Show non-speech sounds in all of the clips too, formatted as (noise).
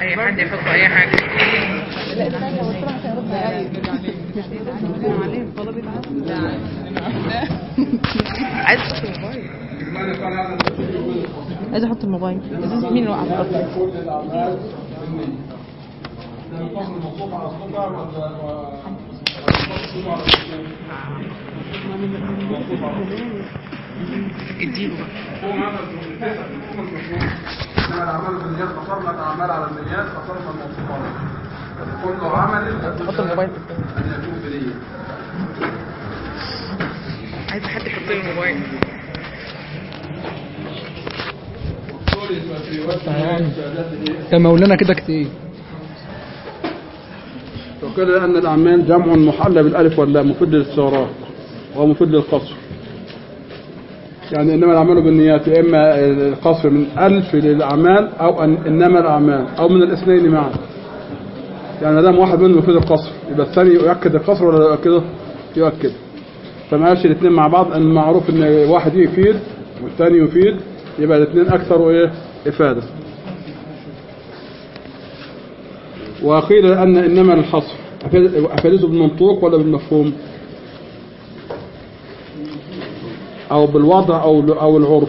أي حد يحط اي حاجة؟ عايز تحط الموبايل عايز أحط الموبايل مين اللي وقع في اديله بقى بالنيات على النيات قصرنا الموصوفات كل عمل حط الموبايل. ان يكون بنيه عايز حد يحط لي الموبايل. يا مولانا كده كتير. وقيل ان الأعمال جمع محلى بالألف واللام مفيد للاستغراق ومفيد للقصر. يعني إنما الأعمال بالنيات يا إما القصر من ألف للأعمال أو أن إنما الأعمال أو من الاثنين معا. يعني دام واحد منهم يفيد القصر يبقى الثاني يؤكد القصر ولا لا يؤكده؟ يؤكد. فما قالش الاثنين مع بعض إن معروف إن واحد يفيد والثاني يفيد يبقى الاثنين أكثر إيه؟ إفادة. وقيل أن إنما الحصر أفادته بالمنطوق ولا بالمفهوم؟ أو بالوضع أو أو العرف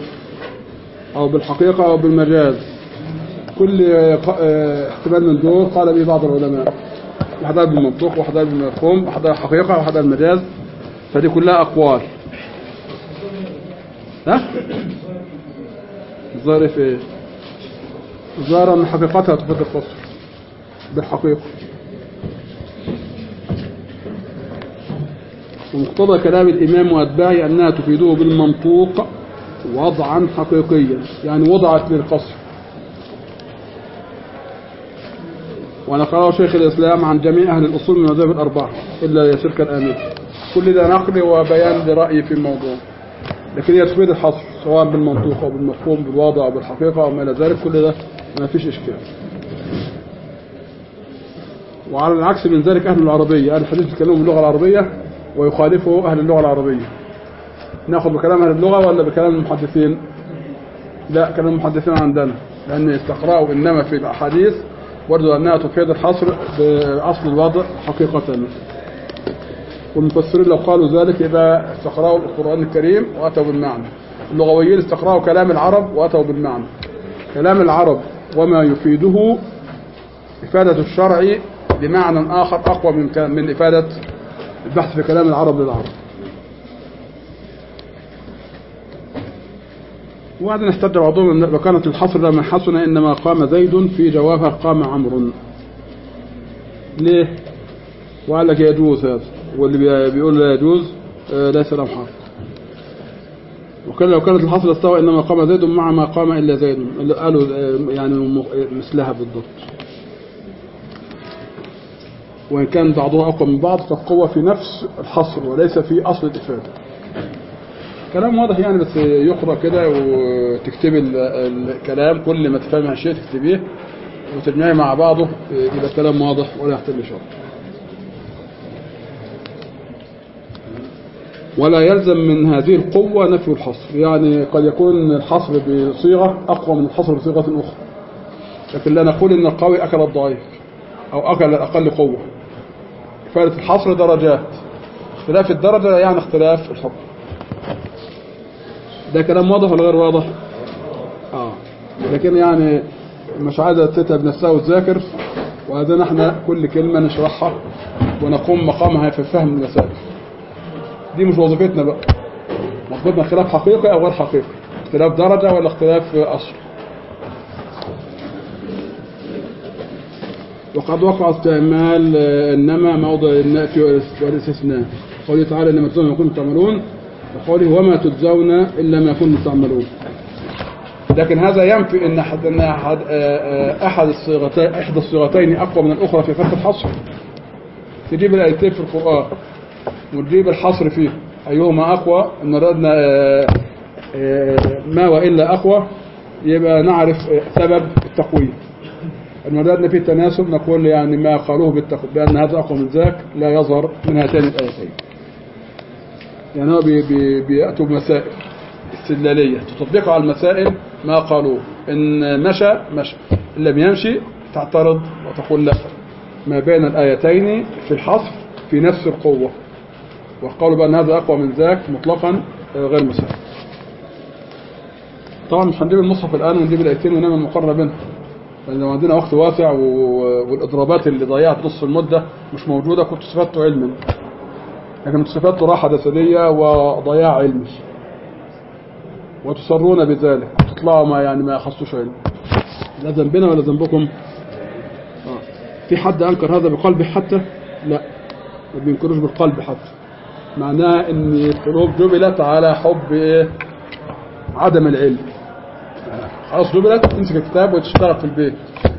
أو بالحقيقة أو بالمجاز. كل آه، احتمال من دول قال به بعض العلماء. واحدها بالمنطوق واحدها بالمفهوم واحدها الحقيقة واحدها المجاز فدي كلها أقوال. ها؟ في إيه الظاهر أن حقيقتها تفيد القصر بالحقيقة. ومقتضى كلام الإمام وأتباعه أنها تفيده بالمنطوق وضعا حقيقيا يعني وضعت للقصر. ونقله شيخ الإسلام عن جميع أهل الأصول من المذاهب الأربعة إلا يسرك الآمين كل ده نقل وبيان لرأيي في الموضوع. لكن هي تفيد الحصر سواء بالمنطوق أو بالمفهوم بالوضع أو بالحقيقة أو ما إلى ذلك كل ده ما فيش إشكال. وعلى العكس من ذلك أهل العربية أهل الحديث يتكلموا باللغة العربية ويخالفه أهل اللغة العربية. نأخذ بكلام أهل اللغة ولا بكلام المحدثين؟ لا كلام المحدثين عندنا لأن استقراء إنما في الأحاديث برضو أنها تفيد الحصر بأصل الوضع حقيقة. والمفسرين لو قالوا ذلك إذا استقرأوا القرآن الكريم وأتوا بالمعنى. اللغويين استقرأوا كلام العرب وأتوا بالمعنى. كلام العرب وما يفيده إفادة الشرع بمعنى آخر أقوى من من إفادة البحث في كلام العرب للعرب. وبعدين احتج بعضهم ان وكانت الحصر لما حسن إنما قام زيد في جوابها قام عمرو. ليه؟ وقال لك يجوز هذا واللي بي- بيقول لا يجوز آه، ليس له حق. وكان لو كانت الحصر استوى إنما قام زيد مع ما قام إلا زيد قالوا آه، يعني مثلها بالضبط. وإن كان بعضها أقوى من بعض فالقوة في نفس الحصر وليس في أصل الإفادة. كلام واضح يعني بس يقرأ كده وتكتب ال- الكلام. كل ما تفهم عن شيء تكتبيه وتجمعيه مع بعضه يبقى الكلام واضح ولا يحتاج شرح ولا يلزم من هذه القوة نفي الحصر. يعني قد يكون الحصر بصيغة أقوى من الحصر بصيغة أخرى. لكن لا نقول إن القوي أكل الضعيف أو أكل الأقل قوة. إفادة الحصر درجات. اختلاف الدرجة لا يعني اختلاف الحكم. ده كلام واضح ولا غير واضح؟ آه. لكن يعني مش عايزة تتعب نفسها وتذاكر وهذا إحنا كل كلمة نشرحها ونقوم مقامها في فهم المسائل. دي مش وظيفتنا بقى. مطلوبنا خلاف حقيقي أو غير حقيقي. اختلاف درجة ولا اختلاف اصل وقد وقع استعمال إنما موضع النفي والاستثناء. قوله تعالى إنما تجزون ما كنتم تعملون. وقوله وما تجزون إلا ما كنتم تعملون. لكن هذا ينفي إن أحد إن أحد آه، أحد الصيغتين إحدى الصيغتين أقوى من الأخرى في فتح الحصر. تجيب الآيتين في القرآن وتجيب الحصر فيه. أيهما أقوى؟ إن أردنا آه، آه، ما وإلا أقوى يبقى نعرف سبب التقويم. ان وجدنا فيه تناسب نقول يعني ما قالوه بالتقويم بأن هذا أقوى من ذاك لا يظهر من هاتين الآيتين. يعني هو بي بي بيأتوا بمسائل استدلالية. تطبقها على المسائل ما قالوه. إن مشى مشى إن لم يمشي تعترض وتقول لا. ما بين الآيتين في الحصر في نفس القوة. وقالوا بأن هذا أقوى من ذاك مطلقا غير مساوي طبعا مش هنجيب المصحف الآن ونجيب الآيتين ونعمل المقارنة بينهم لأن لو عندنا وقت واسع و- والإضرابات اللي ضيعت نص المدة مش موجودة كنت استفدت علما لكن استفدت راحة جسدية وضياع علمي وتصرون بذلك. وتطلعوا ما يعني ما أخذتوش علم. لا ذنبنا ولا ذنبكم. آه. في حد أنكر هذا بقلبه حتى؟ لا. ما بينكروش بالقلب حتى. معناه إن القلوب جبلت على حب إيه؟ عدم العلم. خلاص جبلت تمسك الكتاب وتشتغل في البيت.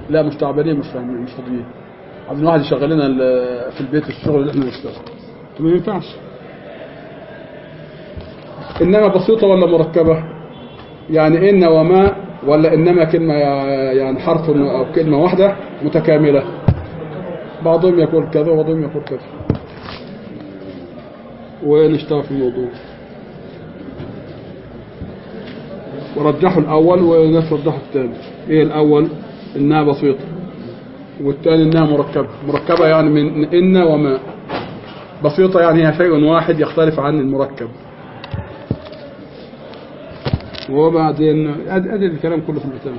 لا مش تعبانين مش فاهمين مش فاضيين. عايزين واحد يشغل لنا في البيت الشغل اللي إحنا نشتغل ما ينفعش. إنما بسيطة ولا مركبة؟ يعني إن وما ولا إنما كلمة يعني حرف أو كلمة واحدة متكاملة. بعضهم يقول كذا وبعضهم يقول كذا. ونشتغل في الموضوع؟ ورجحوا الأول وناس رجحوا الثاني. إيه الأول؟ إنها بسيطة والثاني إنها مركبة. مركبة يعني من إن وما. بسيطة يعني هي شيء واحد يختلف عن المركب. وبعدين أدي الكلام كله في الكتاب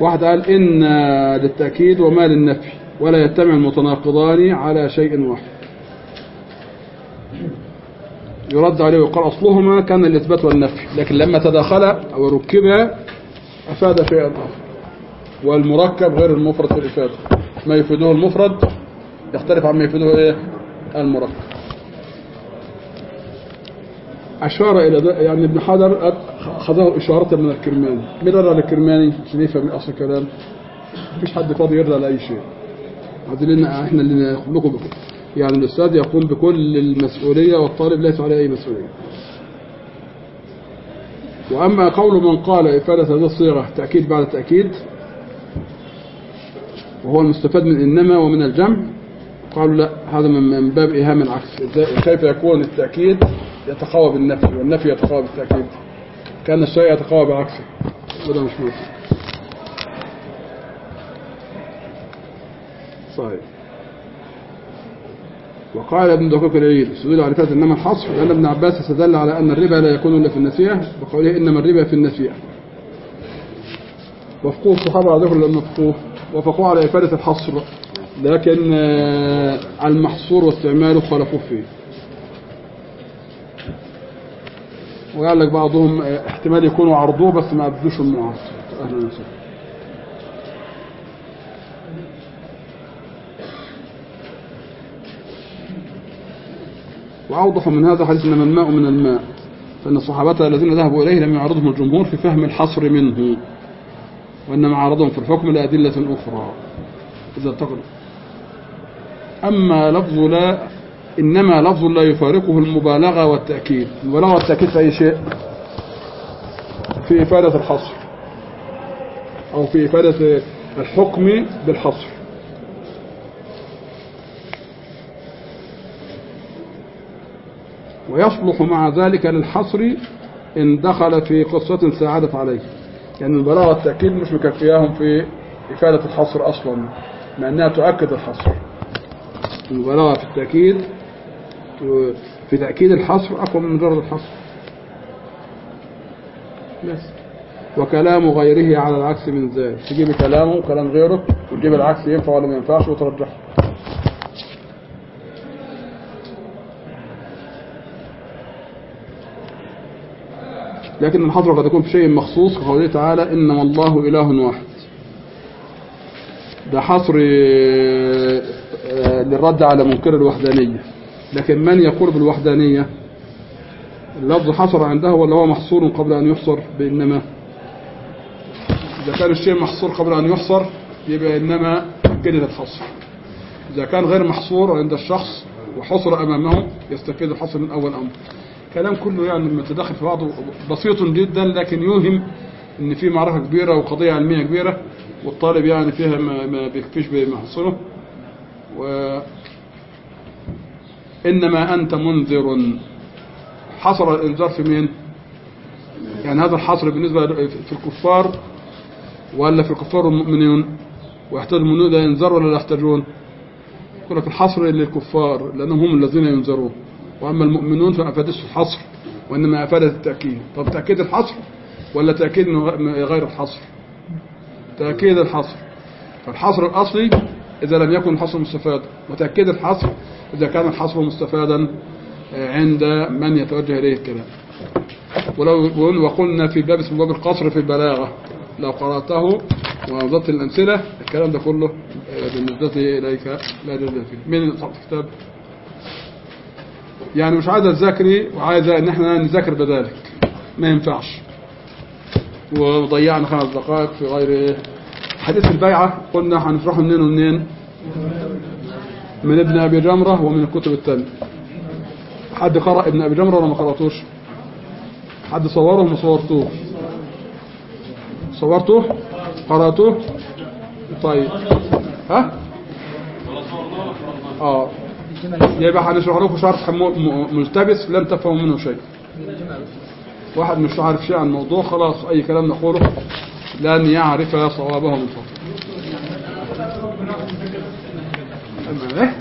واحد قال إن للتأكيد وما للنفي ولا يجتمع المتناقضان على شيء واحد. يرد عليه ويقال أصلهما كان الإثبات والنفي لكن لما تداخلا أو ركبا أفاد شيئا آخر والمركب غير المفرد في الإفادة. ما يفيده المفرد يختلف عما يفيده إيه؟ المركب. أشار إلى يعني ابن حجر خذه إشارة من الكرماني. مين على الكرماني؟ عشان يفهم أصل الكلام. مفيش حد فاضي يرد على أي شيء. عايزين إحنا اللي لكم بكم يعني الأستاذ يقوم بكل المسؤولية والطالب ليس عليه أي مسؤولية. وأما قول من قال إفادة هذه الصيغة تأكيد بعد تأكيد وهو المستفاد من إنما ومن الجمع قالوا لا هذا من باب إيهام العكس. كيف يكون التأكيد؟ يتقوى بالنفي والنفي يتقوى بالتأكيد. كأن الشيء يتقوى بعكسه وده مش ممكن صحيح. وقال ابن دقيق العيد استدل على فات انما الحصر لأن ابن عباس استدل على أن الربا لا يكون إلا في النسيئة وقوله إنما الربا في النسيئة. وفقوه الصحابة على ذكر المفقوه وفقوه على إفادة الحصر لكن آه، المحصور واستعماله خالفوه فيه. وقال لك بعضهم آه، احتمال يكونوا عرضوه بس ما أبدوش المعارض أهلا وسهلا وأوضح من هذا حديث إنما الماء من الماء فإن الصحابة الذين ذهبوا إليه لم يعرضهم الجمهور في فهم الحصر منه وإنما عرضهم في الحكم لأدلة أخرى. إذا التقل أما لفظ لا إنما لفظ لا يفارقه المبالغة والتأكيد. المبالغة والتأكيد في أي شيء؟ في إفادة الحصر أو في إفادة الحكم بالحصر. ويصلح مع ذلك للحصر إن دخل في قصة ساعدت عليه. يعني البلاغة والتأكيد مش مكفياهم في إفادة الحصر أصلا مع أنها تؤكد الحصر. المبالغة في التأكيد في تأكيد الحصر أقوى من مجرد الحصر. بس. وكلام غيره على العكس من ذلك. تجيب كلامه وكلام غيره وتجيب العكس ينفع ولا ما ينفعش وترجحه. لكن الحصر قد يكون في شيء مخصوص كقوله تعالى إنما الله إله واحد. ده حصر آه، آه، للرد على منكر الوحدانية. لكن من يقول بالوحدانية؟ اللفظ حصر عنده ولا هو محصور قبل أن يحصر؟ بإنما. إذا كان الشيء محصور قبل أن يحصر يبقى إنما أكدت الحصر. إذا كان غير محصور عند الشخص وحصر أمامه يستفيد الحصر من أول أمر. كلام كله يعني متداخل في بعضه بسيط جدا لكن يوهم إن في معركة كبيرة وقضية علمية كبيرة والطالب يعني فيها ما, ما بيكفيش بمحصنه و إنما أنت منذر. حصر الإنذار في مين؟ يعني هذا الحصر بالنسبة في الكفار ولا في الكفار والمؤمنين ويحتاج المؤمنون لا ينذروا ولا لا يحتاجون؟ يقول لك الحصر للكفار لأنهم هم الذين ينذرون. وأما المؤمنون فما الحصر وإنما أفادت التأكيد. طب تأكيد الحصر ولا تأكيد من غير الحصر؟ تأكيد الحصر. فالحصر الأصلي إذا لم يكن الحصر مستفادا وتأكيد الحصر إذا كان الحصر مستفادا عند من يتوجه إليه الكلام. ولو وقلنا في باب اسمه باب القصر في البلاغة لو قرأته ونظرت الأمثلة الكلام ده كله بالنسبة إليك لا جزء فيه. اللي صاحب الكتاب؟ يعني مش عايزة تذاكري وعايزة ان إحنا نذاكر بذلك. ما ينفعش. وضيعنا خمس دقائق في غير إيه حديث البيعة. قلنا هنشرحه منين ومنين؟ من ابن أبي جمرة ومن الكتب التانية حد قرأ ابن أبي جمرة ولا ما قرأتوش؟ حد صوره ما صورتوه؟ صورته قرأته طيب. ها؟ آه. يبقى هنشرح لكم شرح ملتبس لن تفهموا منه شيء. واحد مش عارف شيء عن الموضوع خلاص أي كلام نقوله لن يعرف صوابه من فضله. إيه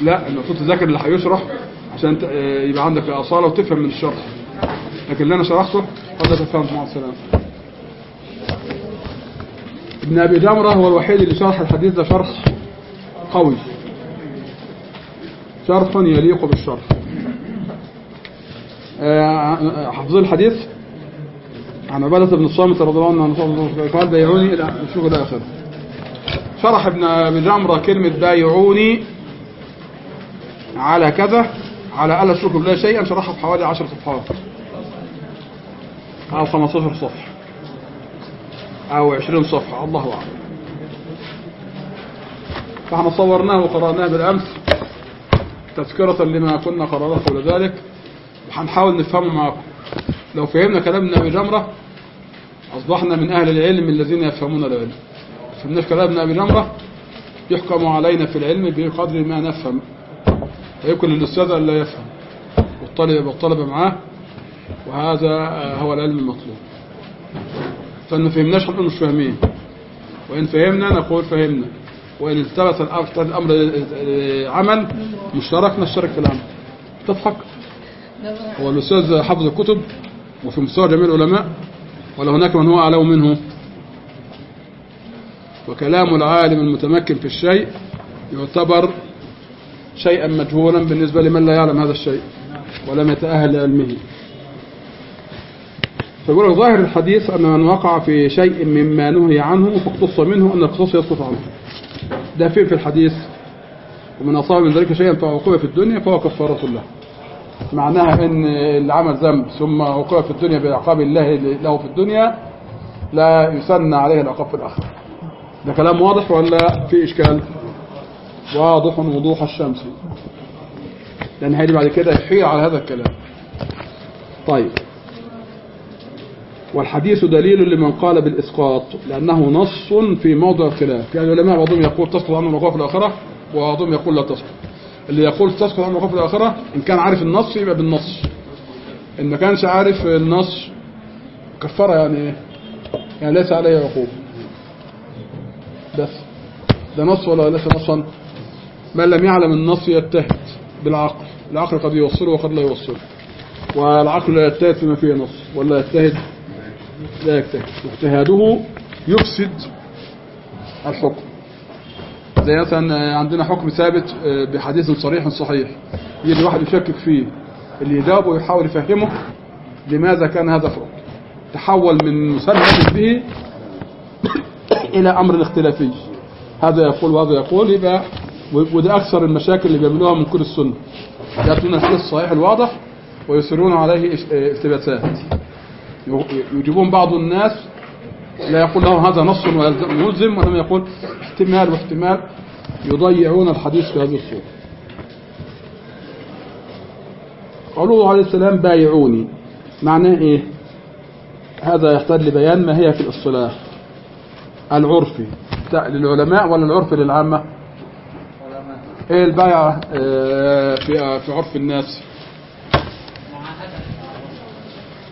لا المفروض تذاكر اللي هيشرح عشان يبقى عندك أصالة وتفهم من الشرح. لكن اللي أنا شرحته قد تفهم مع السلامة. ابن أبي جمرة هو الوحيد اللي شرح الحديث ده شرح قوي. شرح يليق بالشرح. حفظ الحديث؟ عن عبادة بن الصامت رضي الله عنه قال بايعوني إلى نشوف الآخر شرح ابن أبي جمرة كلمة بايعوني على كذا على ألا تشركوا بالله شيئا شرحها في حوالي 10 صفحات. أو 15 صفحة. أو 20 صفحة. الله أعلم. فاحنا صورناه وقرأناه بالأمس تذكرة لما كنا قرأناه قبل ذلك. وهنحاول نفهمه معكم. لو فهمنا كلام ابن أبي جمرة أصبحنا من أهل العلم الذين يفهمون العلم. فهمناش كلام ابن أبي جمرة يحكم علينا في العلم بقدر ما نفهم. فيمكن للأستاذ أن لا يفهم. والطالب والطلبة معاه. وهذا هو العلم المطلوب. فإن فهمناش هنقول مش فاهمين. وإن فهمنا نقول فهمنا. وإن التبس الأمر عمل مشترك نشترك في العمل تضحك؟ هو الأستاذ حفظ الكتب وفي مستوى جميع العلماء ولا هناك من هو أعلم منه؟ وكلام العالم المتمكن في الشيء يعتبر شيئا مجهولا بالنسبة لمن لا يعلم هذا الشيء ولم يتأهل لعلمه. فيقول لك ظاهر الحديث أن من وقع في شيء مما نهي عنه فاقتص منه أن القصاص يسقط عنه. ده فين في الحديث؟ ومن أصاب من ذلك شيئا فعقوبة في الدنيا فهو كفارة له. معناها إن اللي عمل ذنب ثم عقوبة في الدنيا بعقاب الله له في الدنيا لا يسنى عليه العقاب في الآخرة. ده كلام واضح ولا في إشكال؟ واضح وضوح الشمس. لأن هيجي بعد كده يحيل على هذا الكلام. طيب. والحديث دليل لمن قال بالإسقاط لأنه نص في موضع الخلاف. يعني العلماء بعضهم يقول تسقط عنه الوقوع في الآخرة وبعضهم يقول لا تسقط اللي يقول تسقط عنه الوقوع في الآخرة إن كان عارف النص يبقى بالنص. إن ما كانش عارف النص كفارة يعني إيه؟ يعني ليس عليه عقوبة. بس. ده نص ولا ليس نصا؟ من لم يعلم النص يجتهد بالعقل. العقل قد يوصله وقد لا يوصله. والعقل لا يجتهد فيما فيه نص ولا يجتهد لا يجتهد واجتهاده يفسد الحكم. زي مثلا عندنا حكم ثابت بحديث صريح صحيح. يجي واحد يشكك فيه اللي يجاوبه ويحاول يفهمه لماذا كان هذا فرق تحول من مسلم به (coughs) إلى أمر الاختلافي. هذا يقول وهذا يقول يبقى وده أكثر المشاكل اللي بيعملوها من كل السنة. يأتون الحديث الصحيح الواضح ويصرون عليه التباسات. يجيبون بعض الناس لا يقول لهم هذا نص ملزم وإنما يقول احتمال واحتمال يضيعون الحديث في هذه الصورة. قوله عليه السلام بايعوني. معناه إيه؟ هذا يحتاج لبيان ما هي في الاصطلاح. العرفي للعلماء ولا العرفي للعامة؟ إيه البيعة في في عرف الناس.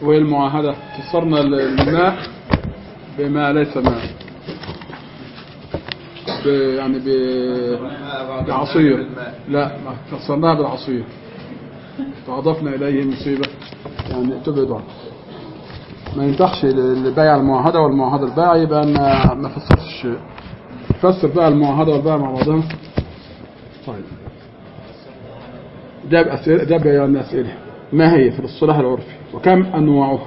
وهي المعاهدة فسرنا الماء بما ليس ماء. يعني ب... بعصير. لا ما فسرناها بالعصير. فأضفنا إليه مصيبة. يعني تبعد عنه ما ينفعش البيع المعاهدة والمعاهدة البيع يبقى ما ما فسرش. فسر بقى المعاهدة والبيع مع بعضها طيب. ده بأسئلة ده بيان أسئلة. ما هي في الاصطلاح العرفي؟ وكم أنواعها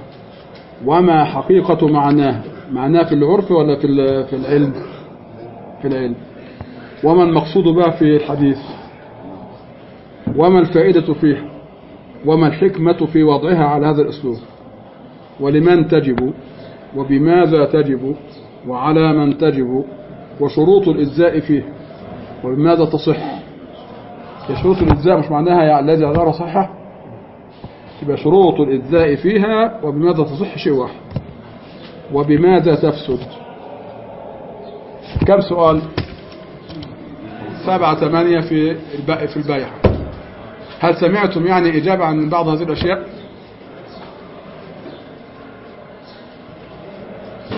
وما حقيقة معناه؟ معناه في العرف ولا في في العلم؟ في العلم. وما المقصود بها في الحديث؟ وما الفائدة فيه؟ وما الحكمة في وضعها على هذا الأسلوب؟ ولمن تجب؟ وبماذا تجب؟ وعلى من تجب؟ وشروط الإجزاء فيه؟ وبماذا تصح؟ شروط الإجزاء مش معناها يعني الذي غير صحة؟ تبقى شروط الإجزاء فيها وبماذا تصح شيء واحد؟ وبماذا تفسد؟ كم سؤال؟ سبعة ثمانية في في البيع هل سمعتم يعني إجابة عن بعض هذه الأشياء؟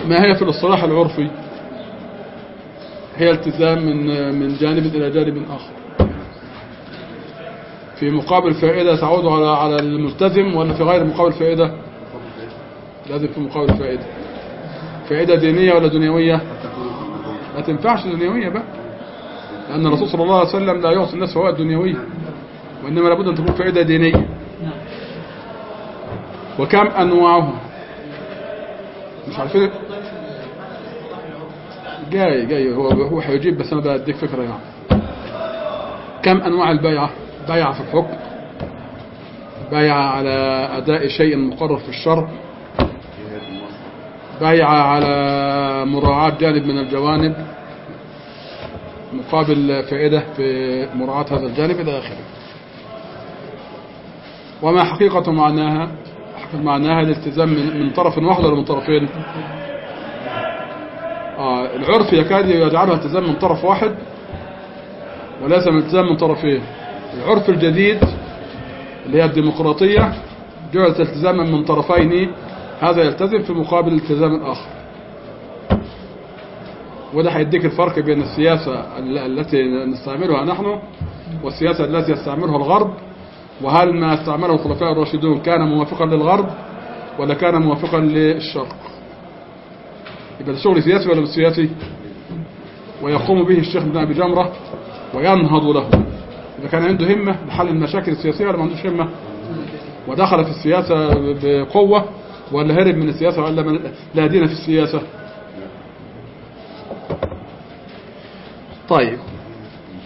ما هي في الاصطلاح العرفي؟ هي التزام من من جانب إلى جانب آخر. في مقابل فائدة تعود على على الملتزم ولا في غير مقابل فائدة؟ لازم في مقابل فائدة. فائدة دينية ولا دنيوية؟ ما تنفعش دنيوية بقى. لأن الرسول صلى الله عليه وسلم لا يعطي الناس فوائد دنيوية وإنما لابد أن تكون فائدة دينية. وكم أنواعها مش عارفين. جاي جاي. هو هو هيجيب بس أنا بديك فكرة يعني. كم أنواع البيعة؟ بيعة في الحكم بيعة على أداء شيء مقرر في الشرع بيعة على مراعاة جانب من الجوانب مقابل فائدة في مراعاة هذا الجانب إلى آخره. وما حقيقة معناها معناها الالتزام من, طرف واحد ولا من طرفين؟ آه العرف يكاد يجعلها التزام من طرف واحد وليس من التزام من طرفين. العرف الجديد اللي هي الديمقراطية جعلت التزاما من طرفين هذا يلتزم في مقابل التزام آخر وده هيديك الفرق بين السياسة ال- التي نستعملها نحن والسياسة التي يستعملها الغرب وهل ما استعمله الخلفاء الراشدون كان موافقا للغرب ولا كان موافقا للشرق؟ يبقى ده شغل سياسي ولا مش سياسي؟ ويقوم به الشيخ ابن أبي جمرة وينهض له. إذا كان عنده همة لحل المشاكل السياسية ولا ما عندوش همة ودخل في السياسة بقوة ولا هرب من السياسة ولا لا دين في السياسة. طيب.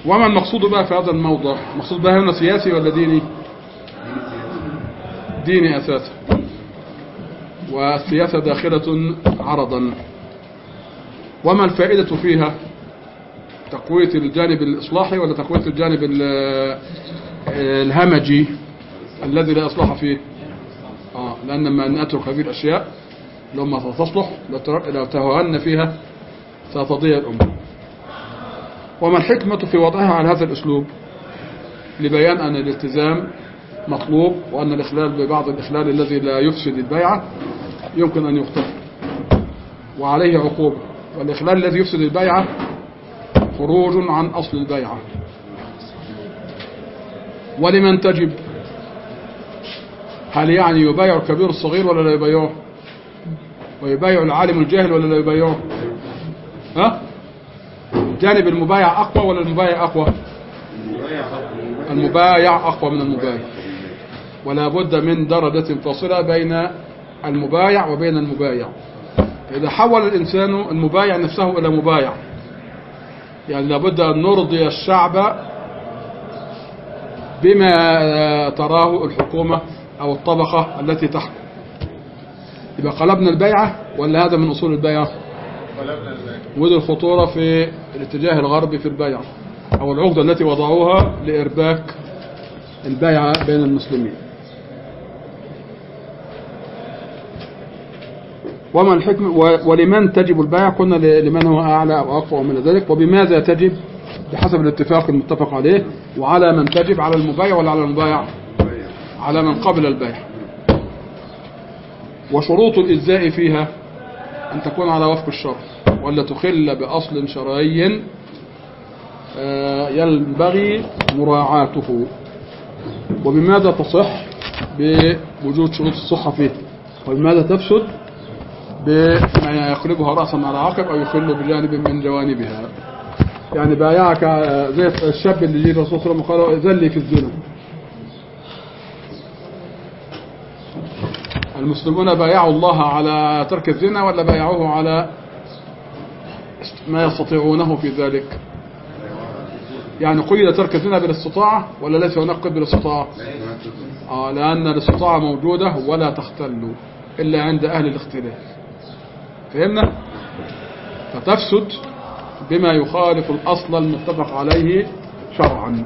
وما المقصود بقى في هذا الموضوع؟ المقصود بقى هنا سياسي ولا ديني؟ ديني أساسا. والسياسة داخلة عرضا. وما الفائدة فيها؟ تقوية الجانب الإصلاحي ولا تقوية الجانب ال- الهمجي الذي لا إصلاح فيه؟ آه لأن ما نترك هذه الأشياء لو ما تصلح لو توهن فيها ستضيع الأمة وما الحكمة في وضعها على هذا الأسلوب؟ لبيان أن الالتزام مطلوب وأن الإخلال ببعض الإخلال الذي لا يفسد البيعة يمكن أن يغتفر وعليه عقوبة. والإخلال الذي يفسد البيعة خروج عن أصل البيعة. ولمن تجب؟ هل يعني يبايع الكبير الصغير ولا لا يبايعه؟ ويبايع العالم الجاهل ولا لا يبايعه؟ ها؟ جانب المبايع أقوى ولا المبايع أقوى؟ المبايع أقوى. من المبايع. ولا بد من درجة فاصلة بين المبايع وبين المبايع. إذا حول الإنسان المبايع نفسه إلى مبايع يعني لابد أن نرضي الشعب بما تراه الحكومة أو الطبقة التي تحكم. يبقى قلبنا البيعة ولا هذا من أصول البيعة؟ ودي الخطورة في الاتجاه الغربي في البيع أو العقدة التي وضعوها لإرباك البيعة بين المسلمين. وما الحكم ولمن تجب البيع؟ قلنا لمن هو أعلى أو أقوى من ذلك. وبماذا تجب؟ بحسب الاتفاق المتفق عليه. وعلى من تجب؟ على المبايع ولا على المبايع؟ على من قبل البيع. وشروط الإجزاء فيها أن تكون على وفق الشرع ولا تخل بأصل شرعي آه، ينبغي مراعاته. وبماذا تصح؟ بوجود شروط الصحة فيه. وبماذا تفسد؟ بما يقلبها رأسا على عقب أو يخل بجانب من جوانبها. يعني بايعك آه، زي الشاب اللي جه الرسول صلى الله عليه وسلم وقال ذلي في الزنا المسلمون بايعوا الله على ترك الزنا ولا بايعوه على ما يستطيعونه في ذلك؟ يعني قيد ترك الزنا بالاستطاعة ولا ليس هناك قيد بالاستطاعة؟ آه لأن الاستطاعة موجودة ولا تختل إلا عند أهل الاختلاف. فهمنا؟ فتفسد بما يخالف الأصل المتفق عليه شرعا.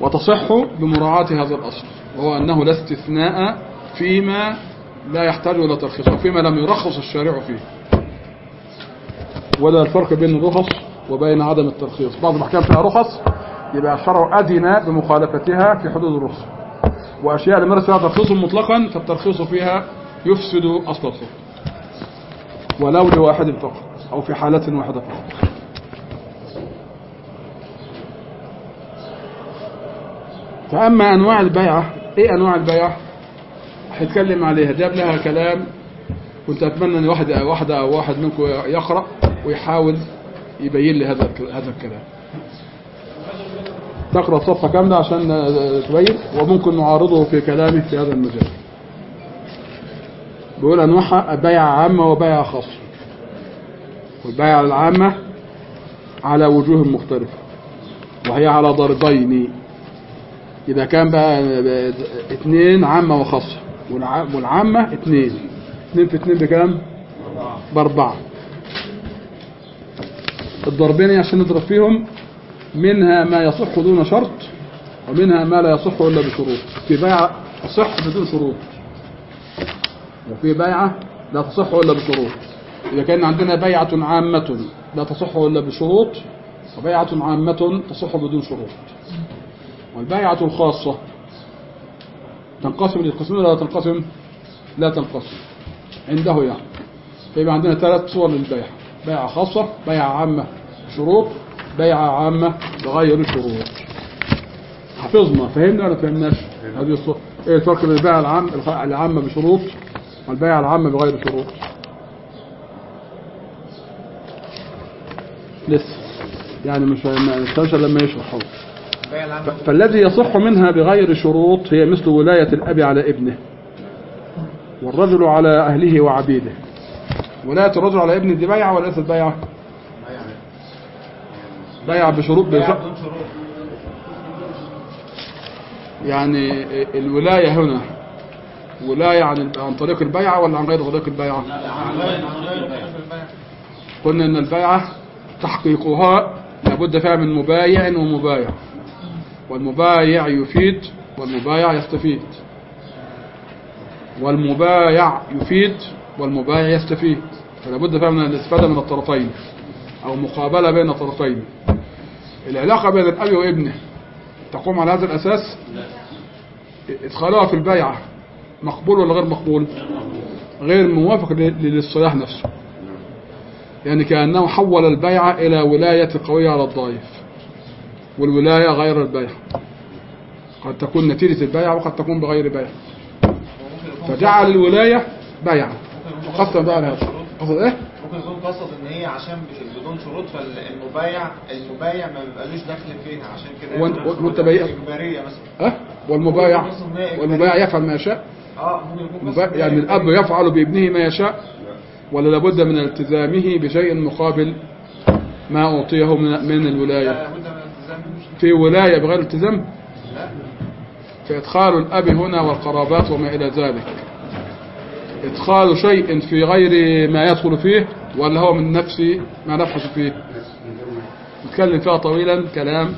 وتصح بمراعاة هذا الأصل وهو أنه لا استثناء فيما لا يحتاج إلى ترخيص وفيما لم يرخص الشارع فيه. ولا الفرق بين الرخص وبين عدم الترخيص بعض الأحكام فيها رخص يبقى الشرع أذن بمخالفتها في حدود الرخص. وأشياء لم يرد فيها ترخيص مطلقا فالترخيص فيها يفسد أصل الحكم ولو لواحد فقط أو في حالة واحدة فقط. فأما أنواع البيعة إيه أنواع البيعة؟ هيتكلم عليها. جاب لها كلام كنت أتمنى أن واحد واحدة أو واحد منكم يقرأ ويحاول يبين لي هذا هذا الكلام. تقرأ صفحة كاملة عشان تبين وممكن نعارضه في كلامه في هذا المجال. بيقول أنواعها بيع عامة وبيع خاصة. والبيع العامة على وجوه مختلفة. وهي على ضربين. إذا كان بقى اثنين عامة وخاصة. والع- والعامة اثنين اثنين في اثنين بكام؟ بأربعة. الضربين عشان نضرب فيهم منها ما يصح دون شرط ومنها ما لا يصح إلا بشروط. في بيعة تصح بدون شروط. وفي بيعة لا تصح إلا بشروط. إذا كان عندنا بيعة عامة لا تصح إلا بشروط وبيعة عامة تصح بدون شروط. والبيعة الخاصة تنقسم للقسمين ولا لا تنقسم؟ لا تنقسم. عنده يعني. فيبقى عندنا ثلاث صور للبيع بيعة خاصة بيعة عامة شروط بيعة عامة بغير شروط. حفظنا فهمنا ولا فهمناش؟ هذه الصور. إيه الفرق بين البيعة العام العامة بشروط. والبيعة العامة بغير شروط. لسه. يعني مش نستنشر لما يشرح هو فالذي يصح منها بغير شروط هي مثل ولاية الأب على ابنه. والرجل على أهله وعبيده. ولاية الرجل على ابنه دي بيعة ولا ليست بيعة؟ بيعة. بشروط بشروط يعني الولاية هنا ولاية عن عن طريق البيعة ولا عن غير طريق البيعة؟ قلنا إن البيعة تحقيقها لابد فيها من مبايع ومبايع. والمبايع يفيد والمبايع يستفيد. والمبايع يفيد والمبايع يستفيد. فلا بد فيها من الاستفادة من الطرفين أو مقابلة بين الطرفين. العلاقة بين الأب وابنه تقوم على هذا الأساس؟ إدخالها في البيعة. مقبول ولا غير مقبول؟ غير موافق ل- للاصطلاح نفسه. يعني كأنه حول البيعة إلى ولاية قوية على الضعيف والولاية غير البيع. قد تكون نتيجة البيع وقد تكون بغير بيع. فجعل الولاية بيعة وقسم بقى لهذا قصد إيه؟ ممكن يكون قصد إن هي عشان بدون شروط فالمبايع المبايع ما بيبقالوش دخل فيها. عشان كده وانت- بيع- إجبارية مثلا. آه والمبايع والمبايع يفعل ما يشاء. يعني الأب يفعل بابنه ما يشاء ولا لابد من التزامه بشيء مقابل ما أعطيه من الولاية. في ولاية بغير التزام؟ فإدخال الأب هنا والقرابات وما إلى ذلك. إدخال شيء في غير ما يدخل فيه ولا هو من نفس ما نبحث فيه. نتكلم فيها طويلا كلام.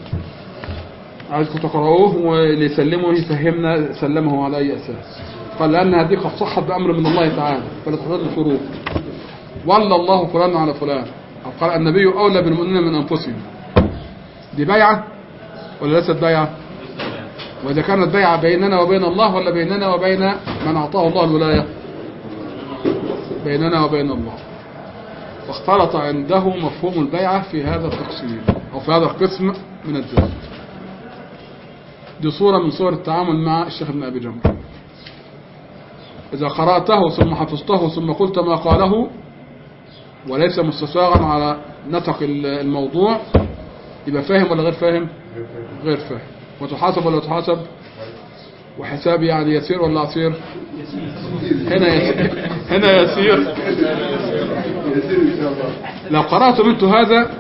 عايزكم تقرأوه واللي يسلمه يفهمنا سلمه على أي أساس. قال لأن هذه قد صحت بأمر من الله تعالى فلا تحتاج ولا الله فلان على فلان. أو قال النبي أولى بالمؤمنين من أنفسهم. دي بيعة ولا ليست بيعة؟ وإذا كانت بيعة بيننا وبين الله ولا بيننا وبين من أعطاه الله الولاية؟ بيننا وبين الله. واختلط عنده مفهوم البيعة في هذا التقسيم أو في هذا القسم من الجهاد دي صورة من صور التعامل مع الشيخ ابن أبي جمر إذا قرأته ثم حفظته ثم قلت ما قاله وليس مستصاغا على نطق الموضوع يبقى فاهم ولا غير فاهم؟ غير فاهم. وتحاسب ولا تحاسب؟ وحساب يعني يسير ولا عسير هنا يسير. هنا يسير. لو قرأتم أنتم هذا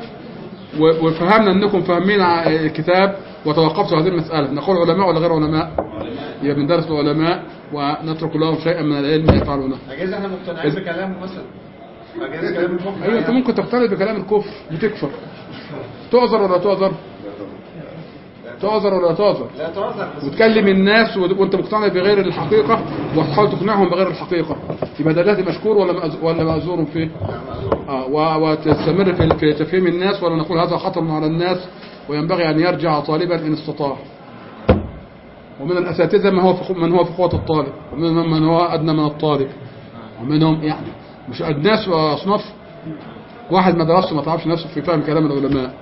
وفهمنا أنكم فاهمين الكتاب وتوقفتوا هذه المسألة. نقول علماء ولا غير علماء؟ يبقى بندرس العلماء ونترك لهم شيئا من العلم يفعلونه. اجازة إحنا مقتنعين بكلامه مثلا. اجازة كلام الكفر. أنت يعني. ممكن تقتنع بكلام الكفر وتكفر تعذر ولا تعذر تعذر ولا تعذر لا تعذر وتكلم الناس وأنت مقتنع بغير الحقيقة وتحاول تقنعهم بغير الحقيقة. يبقى ده مشكور ولا ولا مأزور فيه؟ و- وتستمر في تفهيم الناس ولا نقول هذا خطر على الناس؟ وينبغي أن يرجع طالبا إن استطاع. ومن الأساتذة من هو في من هو في قوة الطالب ومنهم من هو أدنى من الطالب. ومنهم يعني مش أدناس وأصناف واحد ما درسش ما تعرفش نفسه في فهم كلام العلماء.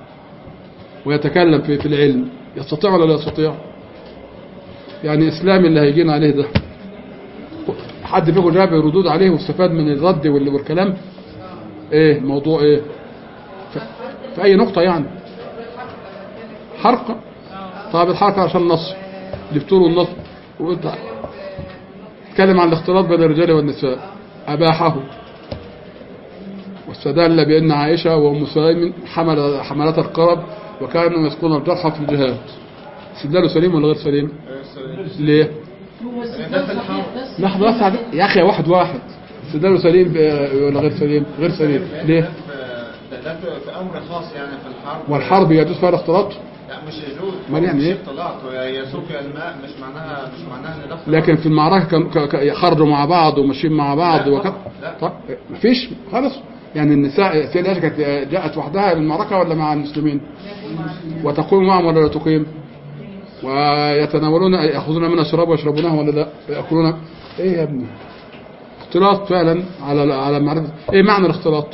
ويتكلم في في العلم. يستطيع ولا لا يستطيع؟ يعني إسلام اللي هيجينا عليه ده. حد فيكم جاب ردود عليه واستفاد من الرد وال- والكلام؟ إيه الموضوع إيه؟ ف- في أي نقطة يعني؟ حرق طب الحرق عشان النص. دكتور النص وانت تكلم عن الاختلاط بين الرجال والنساء. أباحه. واستدل بأن عائشة وأم سليم حمل حملات القرب وكانوا يسقون الجرحى في الجهاد. استدلاله سليم ولا غير سليم؟ ليه؟ لحظة بس يا أخي واحد واحد. استدلاله سليم ولا غير سليم؟ غير سليم. ليه؟ في أمر خاص يعني في الحرب. والحرب يجوز فيها الاختلاط؟ لا مش يجوز. يعني مش إيه؟ اختلاط هو يسوق الماء مش معناها مش معناها إن. لكن في ك- خرجوا مع بعض وماشيين مع بعض لا طبعا، لا. طب مفيش خلاص. يعني النساء سيدة عائشة كانت جاءت وحدها للمعركة ولا مع المسلمين؟ وتقوم معهم ولا لا تقيم؟ ويتناولون يأخذون منها شراب ويشربونها ولا لا؟ يأكلون إيه يا ابني؟ اختلاط فعلا على على معرفة. إيه معنى الاختلاط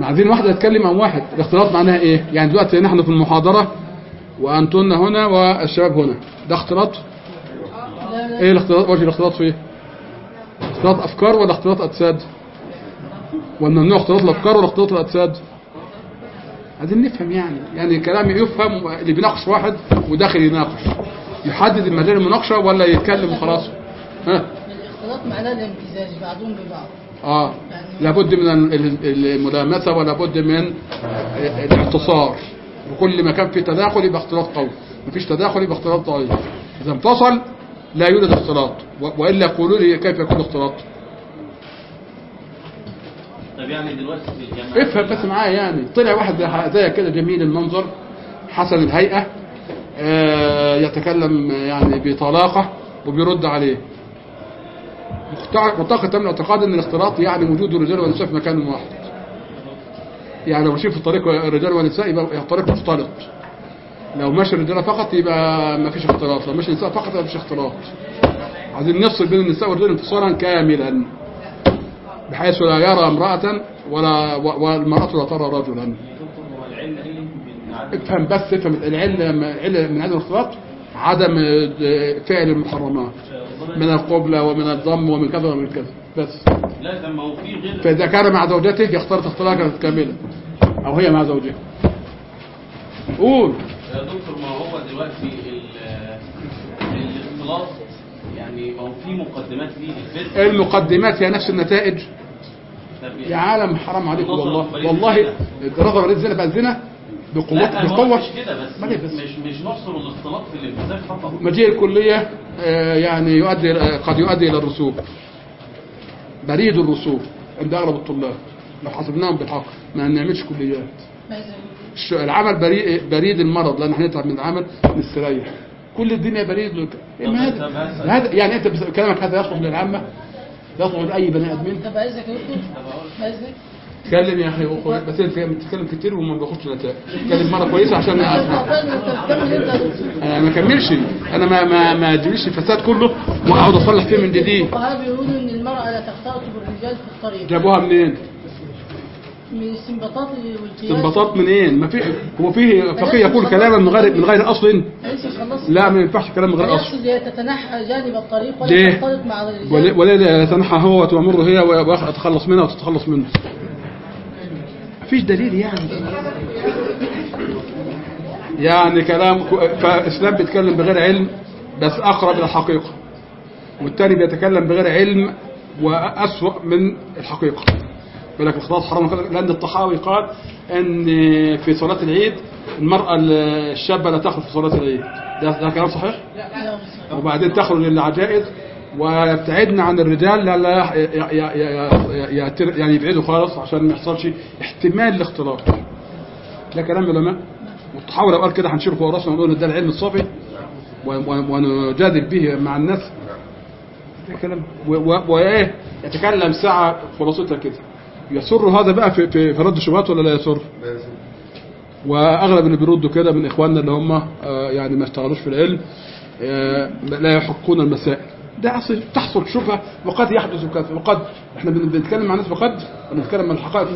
عايزين واحدة تتكلم عن واحد. الاختلاط معناها إيه؟ يعني دلوقتي نحن في المحاضرة وانتن هنا والشباب هنا. ده اختلاط؟ إيه الاختلاط؟ وجه الاختلاط فيه؟ اختلاط أفكار ولا اختلاط أجساد؟ والممنوع اختلاط الأفكار ولا اختلاط الأجساد؟ عايزين نفهم يعني. يعني كلام يفهم اللي بيناقش واحد وداخل يناقش. يحدد المجال المناقشة ولا يتكلم وخلاص. ها؟ الاختلاط معناه الامتزاج بعضهم ببعض. آه. لابد من ال- ال- الملامسة ولابد من الاعتصار وكل ما كان في تداخل يبقى اختلاط قوي. مفيش تداخل يبقى اختلاط ضعيف إذا انفصل لا يوجد اختلاط. وإلا يقولوا لي كيف يكون اختلاط طب يعني دلوقتي افهم بس معايا يعني. طلع واحد زي كده جميل المنظر. حسن الهيئة آه، يتكلم يعني بطلاقة وبيرد عليه. معتقد تم الاعتقاد ان الاختلاط يعني وجود الرجال والنساء في مكان واحد. يعني لو ماشيين في الطريق الرجال والنساء يبقى الطريق مختلط. لو ماشي الرجال فقط يبقى ما فيش اختلاط. لو ماشي النساء فقط يبقى ما فيش اختلاط. عايزين نفصل بين النساء والرجال انفصالا كاملا. بحيث لا يرى امرأة ولا والمرأة لا ترى رجلا. عدم افهم بس افهم. العلة من هذا الاختلاط عدم فعل المحرمات. من القبلة ومن الضم ومن كذا ومن كذا. بس. لا ده ما هو في غير. فإذا كان مع زوجته يختلط اختلاطا كاملا. أو هي مع زوجها. قول. يا دكتور ما هو دلوقتي ال- الاختلاط؟ يعني ما هو في مقدمات ليه المقدمات هي نفس النتائج. طب يا عالم حرام عليكم والله. والله. الرغبة بريد الزنا بقى زنا بقوة بقوة. مش كده بس؟ مش مش نحصر الاختلاط في الامتزاج فقط مجيء الكلية يعني يؤدي آه، قد يؤدي إلى الرسوب. بريد الرسوب عند أغلب الطلاب. لو حسبناهم بالحق ما نعملش كليات. العمل بريد, بريد المرض لأن هنتعب من العمل نستريح كل الدنيا بريد لك. إيه ما طب هذا. هذا يعني أنت بس- كلامك هذا يصلح للعامة يصلح لأي بني آدمين. طب عايزك يا دكتور عايزك. اتكلم يا أخي بس أنت بتتكلم كتير وما باخدش نتائج. اتكلم مرة كويسة عشان اسمع. أنا ما كملش. أنا ما ما ما تجيبليش الفساد كله واقعد أصلح فيه من جديد. الفقهاء بيقولوا إن المرأة لا تختلط بالرجال في الطريق. جابوها منين؟ من الاستنباطات والقياس استنباطات منين؟ ما في هو في فقيه يقول كلاما من غير من غير أصل. لا ما ينفعش كلام من غير أصل. هي تتنحى جانب الطريق ولا؟ تختلط مع الرجال ولا ولا تنحى هو وتمر هي واتخلص منها وتتخلص منه. مفيش دليل يعني. يعني كلام فاسلام بيتكلم بغير علم بس أقرب إلى الحقيقة. والتاني بيتكلم بغير علم وأسوأ من الحقيقة. يقول لك الاختلاط حرام. لأن الطحاوي قال إن في صلاة العيد المرأة الشابة لا تخرج في صلاة العيد. ده, ده كلام صحيح؟ لا، مش صحيح. وبعدين تخرج للعجائز ويبتعدنا عن الرجال لا لا يعني يبعدوا خالص عشان ما يحصلش احتمال الاختلاط. ده كلام العلماء. والطحاوي لو قال كده هنشيله فوق راسنا ونقول ده العلم الصافي. ونجادل به مع الناس. ده كلام. وإيه؟ يتكلم ساعة خلاصتها كده. يسر هذا بقى في في, في رد الشبهات ولا لا يسر؟ وأغلب اللي بيردوا كده من إخواننا اللي هم آه، يعني ما اشتغلوش في العلم آه، لا يحقون المسائل. ده تحصل. شبهه وقد يحدث كذا وقد إحنا بن- بنتكلم مع بقد ولا بنتكلم عن الحقائق